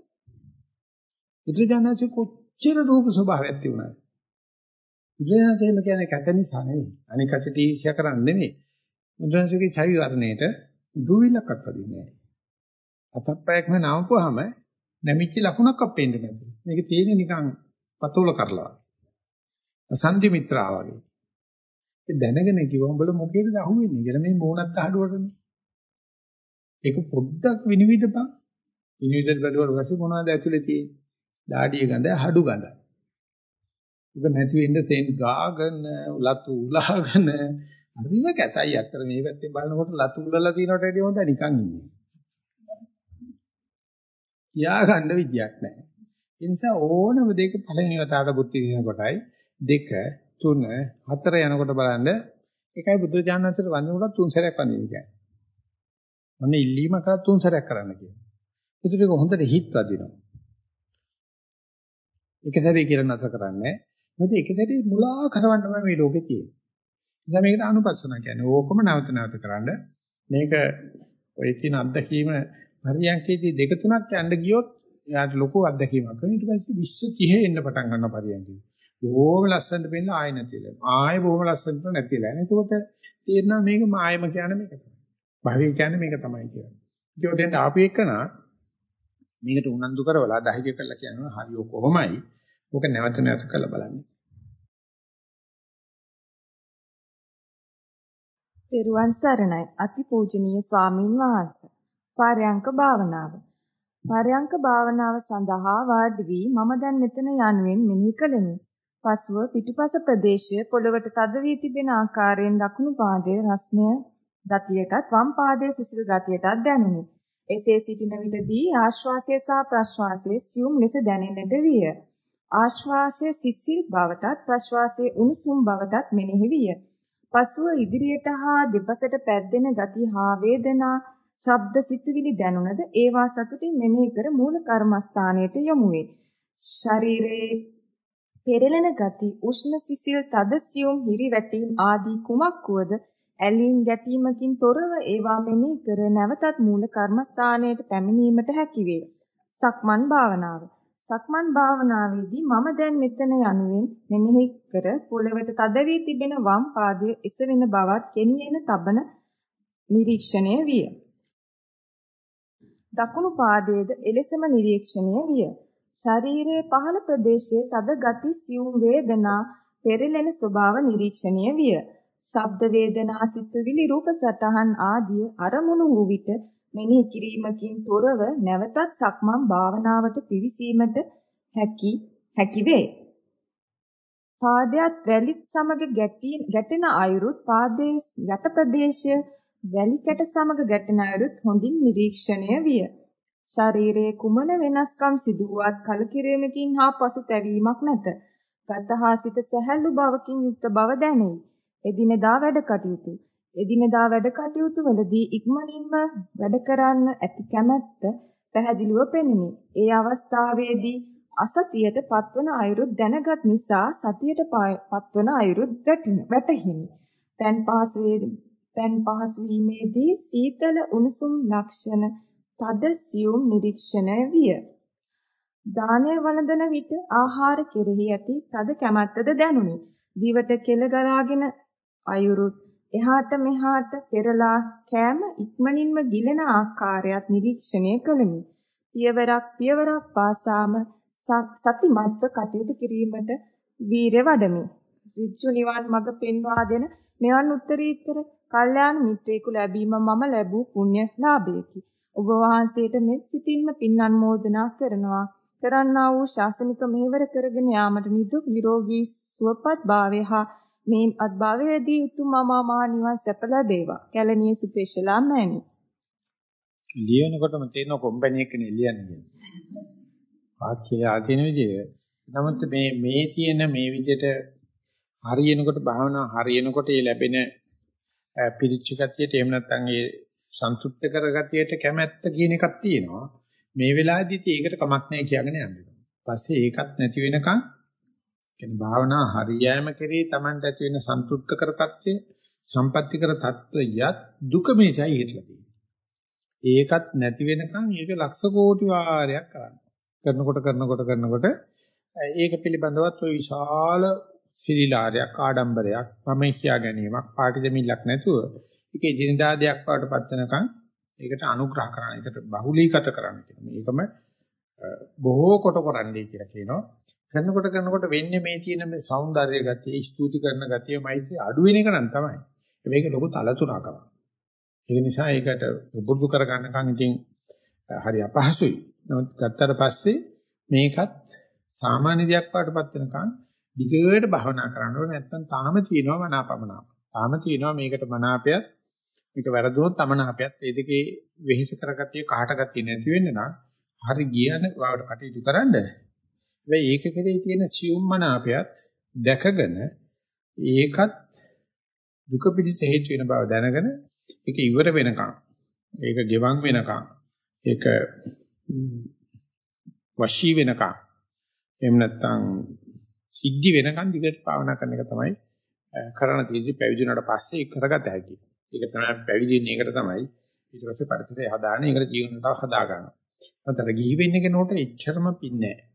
බුදුජානක කොච්චර රූප ස්වභාවයක් තිබුණාද? බුදුරජාණන්සේම කියන්නේ කැත නිසා නෙවෙයි. අනිකට ටීසියා කරන්නේ නෙවෙයි. බුදුරජාණන්සේගේ ඡවි වර්ණයට දුවිලක්වත් වදින්නේ නැහැ. අතප්පයක්ම නවපුවාම නැමිච්ච ලකුණක් අපෙන්න නැති. මේක තියෙන්නේ නිකන් පතුල කරලා. සන්ධි මිත්‍රා වගේ. ඒ දැනගෙන කිව්වා උඹල මොකේද අහුවෙන්නේ කියලා මේ මූණත් අහඩුවටනේ. ඒක පොඩ්ඩක් විනිවිදපන්. විනිවිදට බැලුවට පස්සේ මොනවද ඇතුලේ තියෙන්නේ? දාඩිය ගඳ, හඩු ගඳ. උග නැති වෙන්න සෙන් ගාගෙන ලතු උලාගෙන හරිම කැතයි අතර මේ පැත්තෙන් බලනකොට ලතු උලලා තියෙනට වැඩිය හොඳ නිකන් ඉන්නේ. කියා ගන්න විදියක් නැහැ. ඒ නිසා ඕනම දෙයක පළවෙනි වතාවට බුද්ධි දින කොටයි දෙක තුන හතර යනකොට බලන්න එකයි බුදුරජාණන්සේට වඳිනකොට තුන් සැරයක් වඳින්න කියන්නේ. මොන්නේ ඉල්ලීම කරා තුන් සැරයක් කරන්න කියනවා. ඒකට හොඳට හිත වදිනවා. එක සැරේ කියලා නතර කරන්නේ මොකද එක සැරේ මුලා කරවන්න තමයි මේ ලෝකේ තියෙන්නේ. නිසා මේකට අනුපස්සන කියන්නේ ඕකම නැවත නැවත කරන්න. මේක ඔය කියන අත්දැකීම පරියන්කේදී දෙක තුනක් යන්න ගියොත් එයාට ලොකු අත්දැකීමක් වෙනවා. ඊට පස්සේ 20 30 එන්න පටන් ගන්නවා පරියන්කේ. බොහොම ලස්සනට වෙන්න ආය නැතිලා. ආය බොහොම ලස්සනට නැතිලා. එතකොට තේරෙනවා මේක මායම කියන්නේ මේක තමයි. භවය කියන්නේ මේක තමයි කියන්නේ. ඒක දෙන්න ආපු එකනා මේකට උනන්දු කරවලා දහිජ කරලා කියනවා හරි ඔක කොහොමයි. ඕක නැවත නැවත කරලා බලන්න. තෙරුවන් සරණයි අතිපූජනීය ස්වාමින් වහන්සේ. පාරයන්ක භාවනාව. පාරයන්ක භාවනාව සඳහා වාඩි වී මම දැන් මෙතන යනුවෙන් මෙනෙහි කළෙමි. පසුව පිටුපස ප්‍රදේශය පොළවට තද වී තිබෙන ආකාරයෙන් දකුණු පාදයේ රස්නය ගතියටත් වම් පාදයේ සිසිල් ගතියටත් දැනුනි. එසේ සිටින විටදී ආශ්වාසය සහ ප්‍රශ්වාසය සියුම් ලෙස දැනෙන්නට විය. ආශ්වාසය සිසිල් බවටත් ප්‍රශ්වාසයේ උණුසුම් බවටත් මෙනෙහි විය. පසුව ඉදිරියට හා දෙපසට පැද්දෙන ගති හා වේදනා, ශබ්ද සිතුවිලි දැනුණද ඒවා සතුටින් මෙනෙහි කර මූල කර්මස්ථානයට යොමු වේ. ශරීරයේ පෙරලෙන ගති, උෂ්ණ සිසිල් තද සියුම් හිරිවැටීම් ආදී කුමක් වුවද ඇලීම් ගැටීමකින් තොරව ඒවා මෙනෙහි කර නැවතත් මූල කර්මස්ථානයට පැමිණීමට හැකි වේ. සක්මන් භාවනාව. සක්මන් භාවනාවේදී මම දැන් මෙතන යනුවෙන් මෙනෙහි කර පොළවට තද වී තිබෙන වම් පාදයේ එසවෙන බවත් කෙනියෙන තබන නිරීක්ෂණය විය. දකුණු පාදයේද එලෙසම නිරීක්ෂණය විය. ශරීරයේ පහළ ප්‍රදේශයේ තද ගති සියුම් වේදනා පෙරලෙන ස්වභාව නිරීක්ෂණය විය. ශබ්ද වේදනා සිතුවිලි රූප සටහන් ආදී අරමුණු වූ විට මෙනෙහි කිරීමකින් තොරව නැවතත් සක්මන් භාවනාවට පිවිසීමට හැකි හැකි වේ. පාදයට වැලිත් සමග ගැටෙන අයුරුත් පාදයේ යට ප්‍රදේශය වැලි කැට සමග ගැටෙන අයුරුත් හොඳින් නිරීක්ෂණය විය. ශරීරයේ කුමන වෙනස්කම් සිදුවත් කලකිරීමකින් හා පසුතැවීමක් නැත. ගතහා සිත සැහැල්ලු බවකින් යුක්ත බව දැනේ. එදිනෙදා වැඩ කටයුතු. එදිනෙදා වැඩ කටයුතු වලදී ඉක්මනින්ම වැඩ කරන්න ඇති කැමැත්ත පැහැදිලිව පෙනුනි. ඒ අවස්ථාවේදී අසතියට පත්වන අයුරුත් දැනගත් නිසා සතියට පත්වන අයුරුත් වැටහිනි. පෑන් පහසුවේ පෑන් පහසු වීමේදී සීතල උණුසුම් ලක්ෂණ තද සියුම් නිරීක්ෂණය විය. දානය වළඳන විට ආහාර කෙරෙහි ඇති තද කැමැත්තද දැනුනි. දිවට කෙල ගලාගෙන අයුරුත් එහාට මෙහාට පෙරලා කෑම ඉක්මනින්ම ගිලෙන ආකාරයත් නිරීක්ෂණය කළෙමි. පියවරක් පියවරක් පාසාම සතිමත්ව කටයුතු කිරීමට වීරය වඩමි. ඍජු නිවන් මඟ පෙන්වා දෙන මෙවන් උත්තරීතර කල්යාණ මිත්‍රයෙකු ලැබීම මම ලැබූ පුණ්‍ය ලාභයකි. ඔබ වහන්සේට මෙත් සිතින්ම පින් අනුමෝදනා කරනවා. කරන්නා වූ ශාසනික මෙහෙවර කරගෙන යාමට නිදුක් නිරෝගී සුවපත් භාවය හා මේ අත්භවයේදී උතුම් අමා මහ නිවන් සැප ලැබේවා. කැලණිය සුපේශලා මෑණි. ලියනකොටම තේරෙන කොම්පැනි එකනේ ලියන්නේ කියලා. වාක්‍යය ආදින විදිහ. නමුත් මේ මේ තියෙන මේ විදිහට හරියනකොට භාවනා හරියනකොට ඒ ලැබෙන පිරිච්ච ගතියට එහෙම නැත්නම් ඒ සන්තුෂ්ත කර ගතියට කැමැත්ත කියන එකක් තියෙනවා. මේ වෙලාවේදීත් ඒකට කමක් නැහැ කියගෙන යනවා. පස්සේ ඒකත් නැති වෙනකන් කියන්නේ භාවනා හරියෑම කෙරේ Tamanට ඇති වෙන සන්තුෂ්ත කර තත්ත්වය සම්පත්‍ති කර තත්ත්වයත් දුක මේසයි හිටලා තියෙනවා. ඒකත් නැති වෙනකන් ඒක ලක්ෂ කෝටි වාරයක් කරන්න. කරනකොට කරනකොට කරනකොට ඒක පිළිබඳවත් ওই විශාල සිරිලාරයක් ආඩම්බරයක් මම කියා ගැනීමක් පාටි දෙමිල්ලක් නැතුව ඒක ජීඳා දෙයක් වඩටපත් වෙනකන් ඒකට අනුග්‍රහ කරන්න ඒකට බහුලීගත කරන්න කියන මේකම බොහෝ කොට කරන්නයි කියලා කියනවා කරනකොට කරනකොට වෙන්නේ මේ තියෙන මේ సౌందර්ය ගතිය, ස්තුති කරන ගතිය, මෛත්‍රී අඩු වෙන එක නම් තමයි. මේක ලොකු තලතුණකමක්. ඒක නිසා ඒකට පුරුදු කර ගන්නකන් ඉතින් හරි අපහසුයි. නමුත් ගත්තට පස්සේ මේකත් සාමාන්‍ය දෙයක් වඩටපත් වෙනකන් දිගට භවනා කරන්න ඕනේ. නැත්නම් තාම තියෙනවා මනාපමනාප. තාම තියෙනවා මේකට මනාපයත් මේක වැරදුනොත් තමනාපයත් ඒ දෙකේ වෙහෙස කරගතිය කහට ගතිය නැති වෙන්න නම් හරි ගියන වාට කටයුතු කරන්නේ. හැබැයි ඒක කෙරේ තියෙන සියුම් මනාපයත් දැකගෙන ඒකත් දුක පිළිස හේතු වෙන බව දැනගෙන ඒක ඉවර වෙනකන් ඒක ගෙවන් වෙනකන් ඒක වශී වෙනකන් එහෙම නැත්නම් සිද්ධි වෙනකන් දිගට භාවනා කරන එක තමයි කරණ තියෙදි පැවිදිුණාට පස්සේ ඒක කරගත හැකි. ඒක තමයි පැවිදින්නේ ඒකට තමයි ඊට පස්සේ පරිසරය හදාගෙන ඒකට ජීවනතාව හදා ගන්නවා. නැත්නම් ගිහි වෙන්න කෙනෙකුට එච්චරම පින්නේ නැහැ.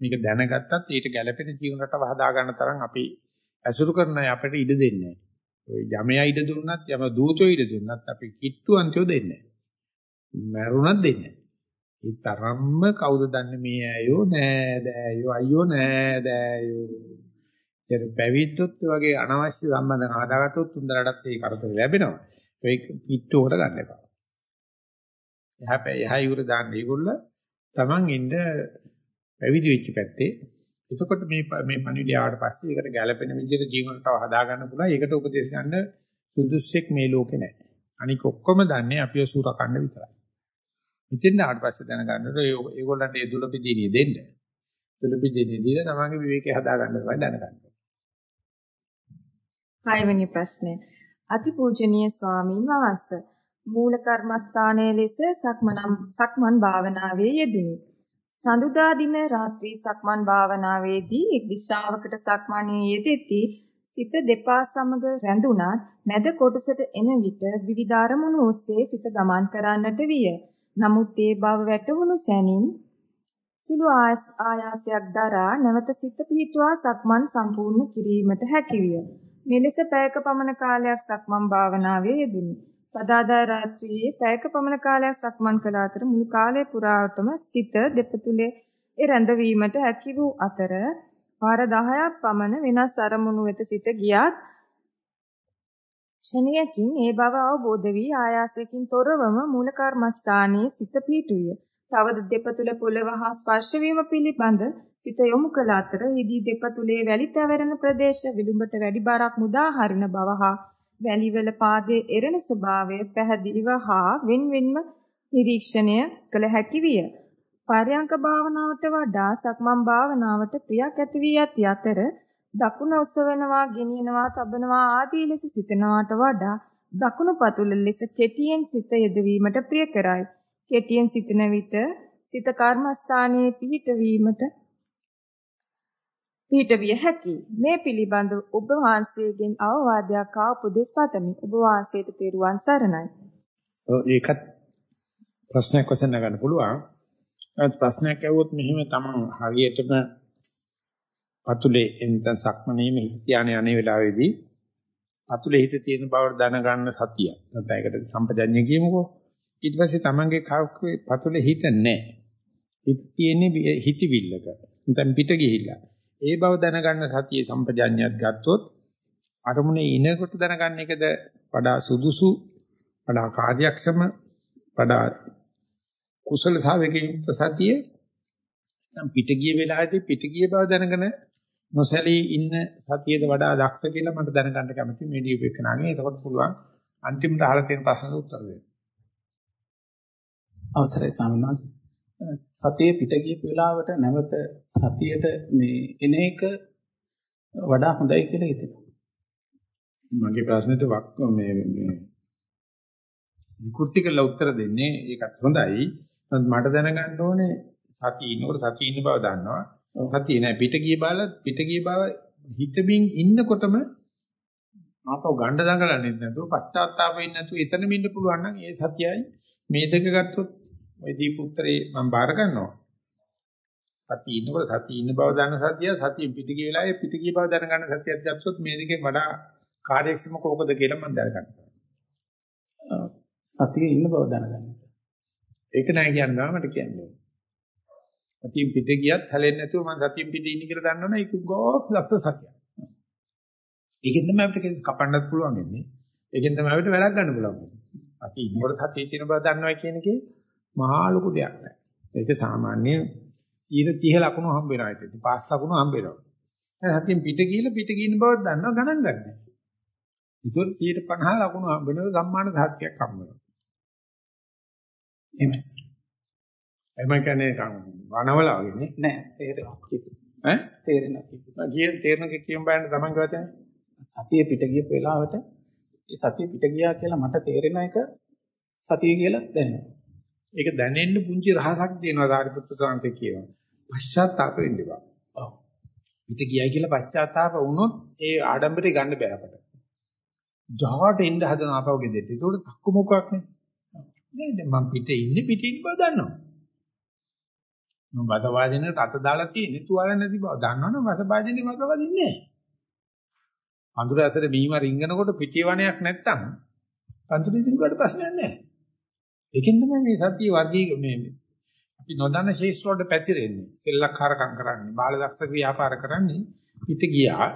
මේක දැනගත්තත් ඊට ගැළපෙන ජීවන රටාව හදා ගන්න තරම් අපි ඇසුරු කරන අය අපිට ඉඩ දෙන්නේ නැහැ. ඔය යමයා ඉඩ දුන්නත් යම දූතෝ ඉඩ දුන්නත් අපි කිට්ටු අන්තිෝ දෙන්නේ නැහැ. මරුණත් දෙන්නේ නැහැ. ඒ තරම්ම කවුද දන්නේ මේ ඇයෝ නෑ දෑයෝ අයියෝ නෑ දෑයෝ. ඒතර පැවිද්දොත් වගේ අනවශ්‍ය සම්බන්ධන හදාගත්තොත් උන්දලටත් ඒ කරදර ලැබෙනවා. ඒක පිට්ටුවකට ගන්න එපා. එහා එහා යුර දාන්න ඒගොල්ල Taman ඉන්න පැවිදි වෙච්ච පැත්තේ එතකොට මේ මේ පණිවිඩය ආවට පස්සේ ඒකට ගැළපෙන විදිහට ජීවනතාව හදාගන්න පුළුවන්. ඒකට උපදේශ ගන්න සුදුස්සෙක් මේ ලෝකේ නැහැ. අනික ඔක්කොම දන්නේ අපිව සූරකන්න විතරයි. ඉතින් ආවට පස්සේ දැනගන්නකොට ඒගොල්ලන්ට ඒ දුලපිදීනිය දෙන්න. දුලපිදීනිය දීලා තමන්ගේ විවේකේ හදාගන්න තමයි දැනගන්න. හයවෙනි ප්‍රශ්නය. අතිපූජනීය ස්වාමීන් වහන්සේ මූල කර්මස්ථානයේ ලෙස සක්මනම් සක්මන් භාවනාවේ යෙදුනි. සඳුදා දින රාත්‍රී සක්මන් භාවනාවේදී එක් දිශාවකට සක්මණේ යෙදෙති සිත දෙපා සමග රැඳුණත් මැද කොටසට එන විට විවිධ අරමුණු ඔස්සේ සිත ගමන් කරන්නට විය. නමුත් ඒ බව වැටහුණු සැනින් සුළු ආයාසයක් දරා නැවත සිත පිහිටුවා සක්මන් සම්පූර්ණ කිරීමට හැකියිය. මෙලෙස පැයක පමණ කාලයක් සක්මන් භාවනාවේ යෙදුනි. පදාදා රාත්‍රියේ පැයක පමණ කාලයක් සක්මන් කළ අතර මුළු කාලය පුරාවටම සිත දෙපතුලේ රැඳවීමට හැකි වූ අතර පාර 10ක් පමණ වෙනස් අරමුණු වෙත සිත ගියත් ක්ෂණයකින් ඒ බව අවබෝධ වී ආයාසයෙන් තොරවම මූල කර්මස්ථානයේ සිත පිහිටුය. තවද දෙපතුල පොළව හා ස්පර්ශ වීම පිළිබඳ සිත යොමු කළ අතර හිදී දෙපතුලේ වැලි තැවරෙන ප්‍රදේශ විදුඹට වැඩි බරක් මුදා හරින බව හා වැලිවල පාදයේ එරෙන ස්වභාවය පැහැදිලිව හා වෙන්වෙන්ම නිරීක්ෂණය කළ හැකි විය. පරයන්ක භාවනාවට වඩා සක්මන් භාවනාවට ප්‍රියක් ඇති වී ඇති අතර දකුණ ඔසවනවා, ගෙනියනවා, තබනවා ආදී ලෙස සිතනවාට වඩා දකුණු පතුල ලෙස කෙටියෙන් සිත යෙදවීමට ප්‍රිය කරයි. කෙටියෙන් සිතන විට සිත කර්මස්ථානයේ පිහිට වීමට පිහිට විය හැකියි. මේ පිළිබඳ ඔබ වහන්සේගෙන් අවවාදයක් ආ උපදෙස් පතමි. ඔබ වහන්සේට තෙරුවන් සරණයි. ඔව් ඒකත් ප්‍රශ්නයක් වශයෙන් ගන්න පුළුවන්. ඒත් ප්‍රශ්නයක් ඇහුවොත් මෙහිම තමන් හරියටම පතුලේ එන්ට සක්මනීමේ හිත ධානය යන වෙලාවේදී පතුලේ හිත තියෙන බව දැනගන්න සතිය. නැත්නම් ඒකට සම්පජඤ්ඤය කියමුකෝ. ඊට පස්සේ තමන්ගේ කවුකේ පතුලේ හිත නැහැ. හිත තියෙන්නේ හිතවිල්ලක. නැත්නම් පිට ගිහිල්ලා. ඒ බව දැනගන්න සතියේ සම්පජඤ්ඤයත් ගත්තොත් අරමුණේ ඉනකොට දැනගන්න එකද වඩා සුදුසු වඩා කාර්යක්ෂම වඩා කුසලතාවයකින් යුක්ත සතිය නම් පිට ගිය වෙලාවේදී පිට ගිය බව දැනගෙන නොසැලී ඉන්න සතියේද වඩා දක්ෂ කියලා මට දැනගන්න කැමතියි මේ දීපේකනාගේ එතකොට පුළුවන් අන්තිමට අහලා තියෙන ප්‍රශ්නට උත්තර දෙන්න. අවසරයි ස්වාමීන් වහන්සේ. සතිය පිට ගිය වෙලාවට නැවත සතියට මේ එන එක වඩා හොඳයි කියලා හිතෙනවා. මගේ ප්‍රශ්නෙට වක් මේ මේ විකෘති කරලා උත්තර දෙන්නේ ඒකත් හොඳයි. මට දැනගන්න ඕනේ සතිය ඉන්නකොට සතිය ඉන්න බව දන්නවා. සතිය නෑ පිට ගිය බාල පිට ගිය බව හිතමින් ඉන්නකොටම ආපහු ගණ්ඩ දඟලන්නේ නැතුව පශ්චාත්තාප වෙන්නේ නැතුව එතනම ඉන්න පුළුවන් නම් ඒ සතියයි මේ දෙක ගත්තොත් ওই දීප උත්තරේ මම බාර ගන්නවා. සතිය ඉන්නකොට සතිය ඉන්න බව දන්න සතිය සතිය පිට ගිය වෙලාවේ පිට ගිය බව දැනගන්න සතියක් ගත්තොත් මේ දෙකෙන් වඩා කාර්යක්ෂම කෝකද කියලා මම දැනගන්නවා. සතියේ ඉන්න බව දැනගන්න. ඒක නෑ කියනවා මට කියන්නේ. සතියෙන් පිට ගියත් හැලෙන්නේ නැතුව මම සතියෙන් පිට ඉන්නේ කියලා දන්නවනේ ඒක ගෝක් ලක්ෂ සතියක්. ඒකෙන් තමයි අපිට කෙනෙක් කපන්නත් පුළුවන් වෙන්නේ. ඒකෙන් තමයි අපිට වැඩක් ගන්න පුළුවන්. අපි ඉන්නකොට සතියේ තියෙන බව දන්නවා කියන එකේ මහා ලොකු දෙයක් නෑ. ඒක සාමාන්‍ය 30 ලකුණු හම්බ වෙනවා ඒක. පාස් ලකුණු හම්බ වෙනවා. දැන් සතියෙන් පිට ගිහලා පිට ගින්න බව දන්නවා ගණන් ගන්න. ඒතකොට 150 ලකුණු හම්බ වෙනවා සම්මාන සහතිකයක් හම්බ වෙනවා. එහෙමයි. එහෙම කියන්නේ වනවල වගේ නේ. තේරෙනවා. ඈ තේරෙනවා කිව්වා. ගිය තේරෙන කිම් බයන්න තමන්ගේ වචනේ. සතිය පිට ගිය වෙලාවට ඒ සතිය පිට ගියා කියලා මට තේරෙන එක සතිය කියලා දැනෙනවා. ඒක දැනෙන්න පුංචි රහසක් දෙනවා සාරිපුත්‍ර සාන්තේ කියනවා. පශ්චාත්තාප වෙන්න එපා. ඔව්. පිට ගියයි කියලා පශ්චාත්තාප වුණොත් ඒ ආඩම්බරේ ගන්න බෑ අපට. ජහට එන්න හදන ආපහු ගෙදෙට. ඒකට තක්කු මොකක් නේ? නේද මම පිටේ ඉන්නේ පිටින් බව දන්නවා. මම වසවාදිනේට අත දාලා තියෙන්නේ තුවාල නැති බව දන්නවනේ වසවාදිනේ වසවාදින්නේ නැහැ. අඳුර ඇසට බීම රිංගනකොට පිටිය වණයක් නැත්තම් පන්තුලේ දිනුකට ප්‍රශ්නයක් නැහැ. ඒකෙන් තමයි මේ සතිය වර්ගී මේ අපි නොදන්න ශේෂ්ත්‍ර වලට පැතිරෙන්නේ. සෙල්ලක්කාරකම් කරන්නේ, බාලදක්ෂ ව්‍යාපාර කරන්නේ පිට ගියා.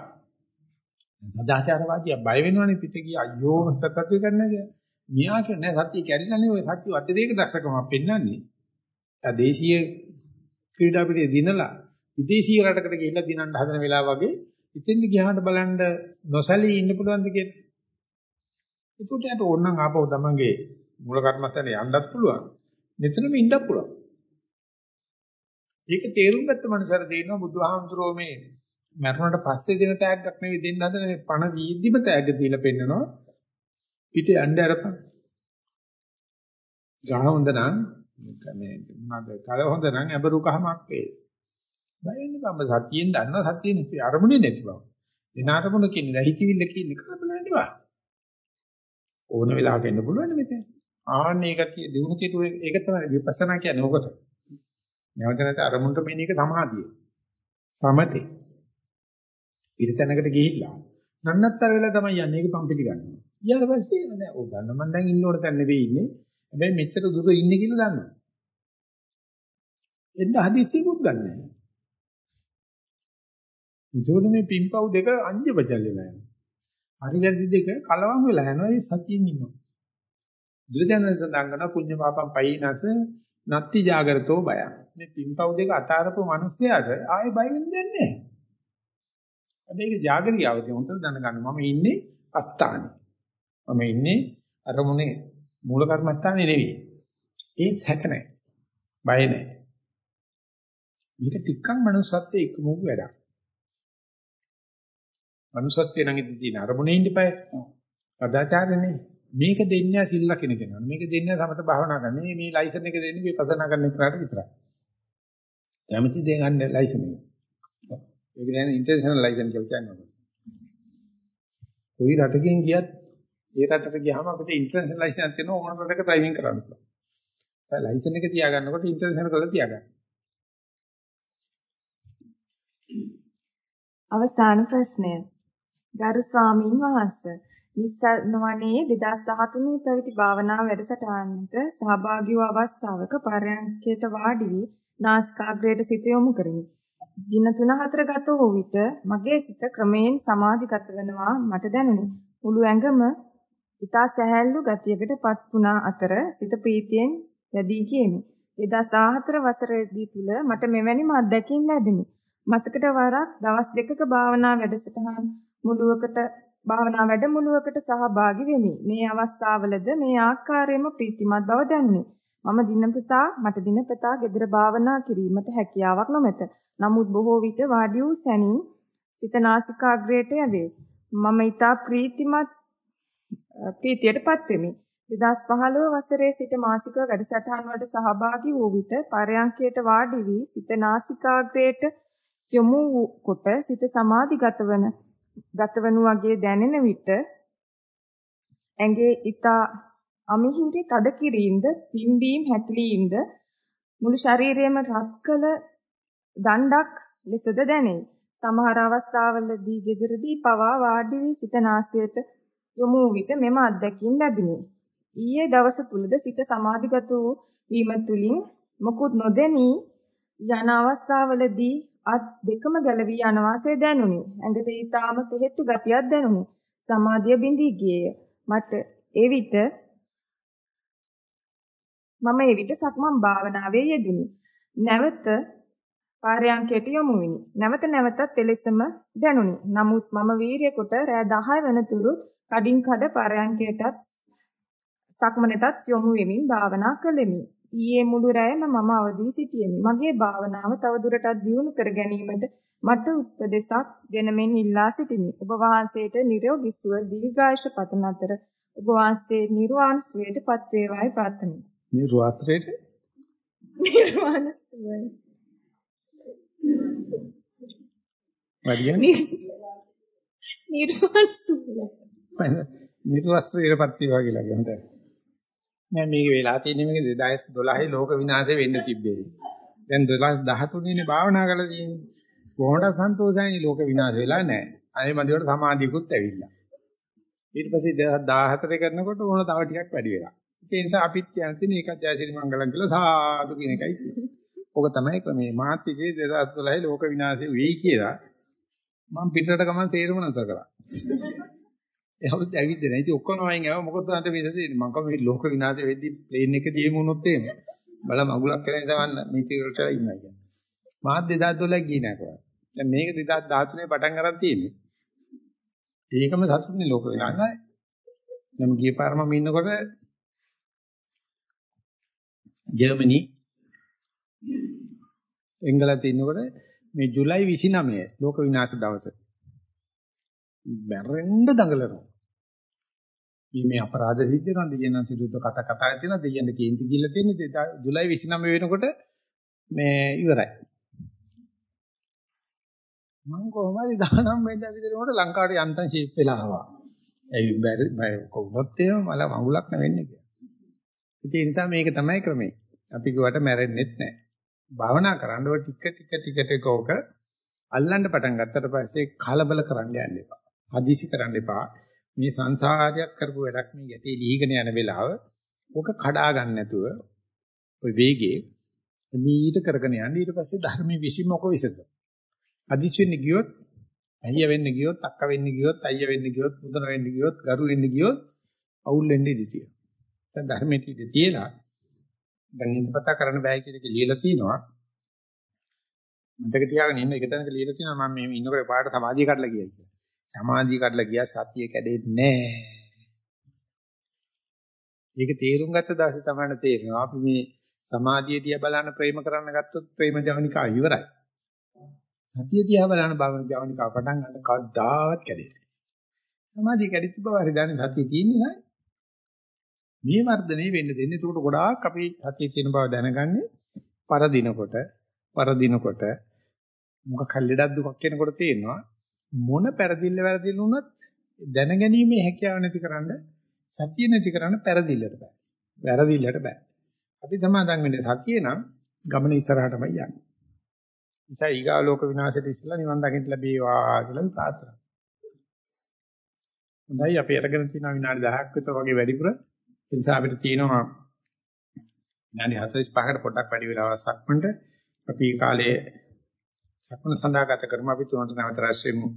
සදාචාරවාදී බය වෙනවනේ පිට ගියා. අයියෝ සත්‍ය කරන්නේ මියා කියන්නේ සත්‍ය කැරිලානේ ඔය සත්‍ය වත්තේ දෙක දක්ෂකම පෙන්වන්නේ. ආ දේශීය ක්‍රීඩා පිටේ දිනලා විදේශීය රටකට ගිහිල්ලා දිනන්න හදන වෙලාව වගේ ඉතින් ගියාට බලන්න නොසැලී ඉන්න පුළුවන්ද කියලා. ඒකට යට ඕනනම් ආපහු තමන්ගේ මූල කර්මස්ථානේ යන්නත් පුළුවන්. මෙතනම ඉන්නත් පුළුවන්. ඒක තේරුම් ගත්ත මනසට තේරෙනවා බුදුහාමුදුරුවෝ මේ මරණයට පස්සේ දෙන තෑග්ගක් නෙවෙයි දෙන්න හදන මේ පණ දීද්දිම තෑග්ග දීලා පෙන්නනවා. පිට යන්න අරපන්. ගහ හොඳ නම් මේ මොනවාද කල හොඳ නම් අබරු කහමක් වේ. බයෙන්න බම්බ සතියෙන් දන්නවා සතියෙන් අරමුණේ නැති බව. වෙන අරමුණ කියන්නේ හිතවිල්ල කියන්නේ කලබල නෙවෙයි. ඕන වෙලාවක එන්න පුළුවන් මෙතන. ආන්න ඒකට දිනු කෙටු ඒක තමයි විපස්සනා කියන්නේ ඕකට. නැවත නැවත අරමුණට මෙන්න එක සමාධිය. සමතේ. ඉරිතැනකට ගිහිල්ලා නන්නත්තර වෙලා තමයි යන්නේ ඒක පම්පිලි ගන්නවා. ඊට පස්සේ නෑ ඔය දන්න මම දැන් ඉන්න ඕන තැන නෙවෙයි ඉන්නේ. හැබැයි මෙච්චර දුර ඉන්නේ කියලා දන්නවා. එන්න හදිසියකුත් ගන්න නැහැ. ඒකෝද මේ පිම්පව් දෙක අංජබජල් වෙලා යනවා. හරිගැරදි දෙක කලවම් වෙලා යනවා ඒ සතියින් ඉන්නවා. දුර්ජනන සඳහන් පුඤ්ඤ පාපම් පයිනස නත්ති జాగරතෝ බය. මේ පිම්පව් දෙක අතාරපු මිනිස්යාට ආයේ බය වෙන්නේ නැහැ. මේක జాగරියාවදී හොඳට දැනගන්න මම ඉන්නේ අස්ථානේ. මම ඉන්නේ අරමුණේ මූල කර්මස්ථානේ නෙවෙයි. ඒත් සැක නැහැ. බය නැහැ. මේක ටිකක් manussත්වයේ එකම වැඩක්. manussත්වයේ නම් ඉතින් තියෙන අරමුණේ ඉඳපය. සදාචාරනේ. මේක දෙන්නේ සිල් ලකින කෙනා. මේක දෙන්නේ සමත භාවනා කරන. මේ මේ ලයිසන් එක දෙන්නේ විපස්සනා කරන එකට විතරයි. කැමති දේ ගන්න ලයිසන් එක. ඒක කියන්නේ ඉන්ටර්නැෂනල් ලයිසන් කියලා කියන්නේ. කොයි රටකින් ගියත් ඒ රටට ගියාම අපිට ඉන්ටර්නැෂනල් ලයිසන් එකක් තියෙනවා ඕන රටක ඩ්‍රයිවිං කරන්න පුළුවන්. ඒ ලයිසන් එක තියාගන්නකොට ඉන්ටර්නැෂනල් කරලා තියාගන්න. අවසාන ප්‍රශ්නය. ගරු ස්වාමීන් වහන්සේ නිස්සනවනේ 2013 පැවිදි භාවනා වැඩසටහනට සහභාගී වූ අවස්ථාවක පරයන්කයට වාඩි වී නාසිකාග්‍රයට සිත යොමු කරමි. දින 3-4 ගත වූ විට මගේ සිත ක්‍රමයෙන් සමාධිගත වෙනවා මට දැනුනි. මුළු ඇඟම ඊතා සැහැල්ලු ගතියකටපත් වුණා අතර සිත ප්‍රීතියෙන් වැඩි ගියෙමි. 2014 වසරේදී තුල මට මෙවැනිම අත්දැකීම් ලැබිනි. මාසකට වරක් දවස් දෙකක භාවනා වැඩසටහන් මුලුවකට භාවනා වැඩමුළුවකට සහභාගී වෙමි. මේ අවස්ථාවලද මේ ආකාරයෙන්ම ප්‍රීතිමත් බව දැනුනි. මම දිනපතා මට දිනපතා gedara භාවනා කිරීමට හැකියාවක් නොමැත. නමුත් බොහෝ විට වාඩි වූ සැනින් සිත නාසිකාග්‍රයට යවේ. මම ඊතා ප්‍රීතිමත් ප්‍රීතියටපත් වෙමි. 2015 වසරේ සිට මාසික වැඩසටහන් වලට සහභාගී වූ විට පරයන්කයට වාඩි වී සිත නාසිකාග්‍රයට යොමු කොට සිත සමාධිගත වන ගතවනු වගේ දැනෙන විට ඇඟේ ඊතා අමිහිරි තද කිරීමද පිම්බීම් හැකිලීමද මුළු ශරීරයම රත්කල දණ්ඩක් ලෙසද දැනේ. සමහර අවස්ථාවලදී gederදී පවා වාඩි වී සිත නාසයට යොමු විට මෙම අත්දැකීම් ලැබිනි. ඊයේ දවස තුලද සිත සමාධිගත වූ වීම තුලින් මොකුත් නොදෙනී යන අවස්ථාවලදී අත් දෙකම ගැලවී යන වාසේ දැනුනි. ඇඟට ඊටාම තෙහෙට්ටු ගතියක් දැනුනි. සමාධිය බිඳී ගියේය. මට එවිට මම එවිට සක්මන් භාවනාවේ යෙදුනි. නැවත පාරයන්කයට යොමු විනි. නැවත නැවතත් එලෙසම දැනුනි. නමුත් මම වීරිය කොට රෑ 10 වෙනතුරු කඩින් කඩ පාරයන්කයටත් සක්මනටත් යොමු වෙමින් භාවනා කළෙමි. ඊයේ මුළු රැයම මම අවදී සිටියෙමි. මගේ භාවනාව තවදුරටත් දියුණු කර ගැනීමට මට උපදෙසක් දෙනමින් ඉල්ලා සිටිමි. ඔබ වහන්සේට නිරෝගී සුව දීර්ඝායුෂ පතන අතර ඔබ වහන්සේ නිර්වාණ සුවයට පත් වේවායි ප්‍රාර්ථනා. නිර්වාත්‍රයට නිර්වාණ සුවය. වැඩියනේ නිර්වාණ සුවය. නිර්වස්ත්‍රයටපත් වේවා කියලා කියනවා. නෑ මේක වෙලා තියෙන්නේ මේක 2012 ලෝක විනාශය වෙන්න තිබ්බේ. දැන් 2013 නේ භාවනා කරලා තියෙන්නේ. කොහොමද සන්තෝෂයි ලෝක විනාශ වෙලා නෑ. අනේ මන්දිවට සමාධියකුත් ඇවිල්ලා. ඊට පස්සේ 2014 කරනකොට ඕන තව ටිකක් වැඩි වෙලා. ඒ නිසා අපිත් කියන්නේ ඒකත් ජයසිරි මංගලම් කියලා සාදු කියන එකයි තියෙන්නේ. ඕක තමයි ක්‍රමේ. මාත් ඉසේ 2012 ලෝක විනාශය වෙයි කියලා මම පිටරට ගමන් තේරුම නැතර කරා. එහවුත් ඇවිද්ද නැහැ. ඉතින් ඔක්කොම වයින් ආව මොකද අන්ත මේ දෙන්නේ මම කම මේ ලෝක විනාශය වෙද්දි ප්ලේන් එක දියෙම වුණොත් එහෙම බල මගුලක් කරන නිසා වන්න මේ තීරයට ඉන්නවා කියන්නේ. මාත් 2012 ගියේ නැහැ කොහොමද. දැන් මේක 2013 පටන් ගන්න තියෙන්නේ. ඒකම සතුටුනේ ලෝක විනාශය. නම් ගිය පාර මම ඉන්නකොට ජර්මනි එංගලන්තේ ඉන්නකොට මේ ජූලයි 29 ලෝක විනාශ දවස. බැරෙන්න දඟලනවා. මේ මේ අපරාධ සිද්ධ වෙනවා දෙයයන් සිදුද්ද කතා කතා තියෙනවා දෙයයන් කේන්ති ගිල්ල තියෙන්නේ ජූලයි 29 වෙනකොට මේ ඉවරයි. මම කොහොමද 19 වෙනිදා විතරේකට ලංකාවට යන්තම් ෂේප් වෙලා ආවා. ඒ බැරි බය කොහොමද එහෙම මල මඟුලක් නැවෙන්නේ කියලා. ඒ නිසා මේක තමයි ක්‍රමේ. අපි කිව්වට මැරෙන්නෙත් නැහැ. භාවනා කරන්න ඔය ටික ටික ටික ටික ඕක අල්ලන්න පටන් ගත්තට පස්සේ කලබල කරන්න යන්න එපා. හදිසි කරන්න එපා. මේ සංසාරයක් කරපු වැඩක් මේ ගැටේ ලීගෙන යන වෙලාව ඕක කඩා ගන්න නැතුව ඔය වේගේ මීට කරගෙන යන්න ඊට පස්සේ ධර්මයේ විසීමක විසද. හදිසි වෙන්න ගියොත් අයියා වෙන්න ගියොත් අක්කා වෙන්න ගියොත් අයියා වෙන්න ගියොත් මුදන වෙන්න ගියොත් ගරු වෙන්න ගියොත් අවුල් වෙන්නේ ඉතිතියි. දැන් ධර්මයේ ඉඳී තියලා දැන් ඉඳපතා කරන්න බෑ කියන එක ලියලා තිනවා. මතක තියාගෙන ඉන්න එක තැනක ලියලා තිනවා මම මේ ඉන්නකොට පාට සමාධිය කඩලා ගියයි කියලා. සමාධිය කඩලා ගියා සතිය කැඩෙන්නේ නැහැ. ඒක තේරුම් ගත්ත දවසේ තමයි තේරෙනවා අපි මේ සමාධිය දිහා බලන ප්‍රේම කරන්න ගත්තොත් ප්‍රේම ජවනිකා ඉවරයි. සතිය දිහා බලන භවන ජවනිකා පටන් ගන්න කවදාවත් කැඩෙන්නේ නැහැ. සමාධිය කැඩිච්ච බව හරි දන්නේ සතිය තියෙන්නේ නැහැ. මේ වර්ධනේ වෙන්න දෙන්නේ. ඒකට ගොඩාක් අපි සතිය තියෙන බව දැනගන්නේ පරදිනකොට, පරදිනකොට මොකක් හරි ලෙඩක් දුකක් කෙනකොට තේරෙනවා මොන පෙරදිල්ල වැරදිල්ල වුණත් දැනගැනීමේ හැකියාව නැතිකරන්න සතිය නැතිකරන්න පෙරදිල්ලට බෑ. වැරදිල්ලට බෑ. අපි සමාදන් වෙන්නේ සතිය නම් ගමන ඉස්සරහටමයි යන්නේ. ඉතින් ඊගා ලෝක විනාශයට ඉස්සලා නිවන් දකින්න ලැබේවා කියලා ප්‍රාර්ථනා. හොඳයි අපි අරගෙන තියෙන විනාඩි 10ක් විතර වගේ වැඩිපුර ඒ නිසා අපිට තියෙනවා විනාඩි 45කට පොඩ්ඩක් වැඩි වෙලාවක් සක්මන්ට අපි කාලේ සක්මන සඳහා ගත කරමු. අපි තුනට නැවත රැස් වෙමු.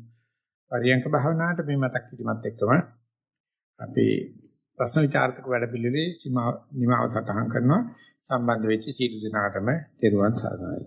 පරියංක භාවනාවට මේ මතක් කිරීමත් එක්කම අපි ප්‍රශ්න විචාරක වැඩ පිළිවෙලේ නිමාව සටහන් කරනවා. සම්බන්ධ වෙච්ච සීල දිනාටම තෙරුවන් සරණයි.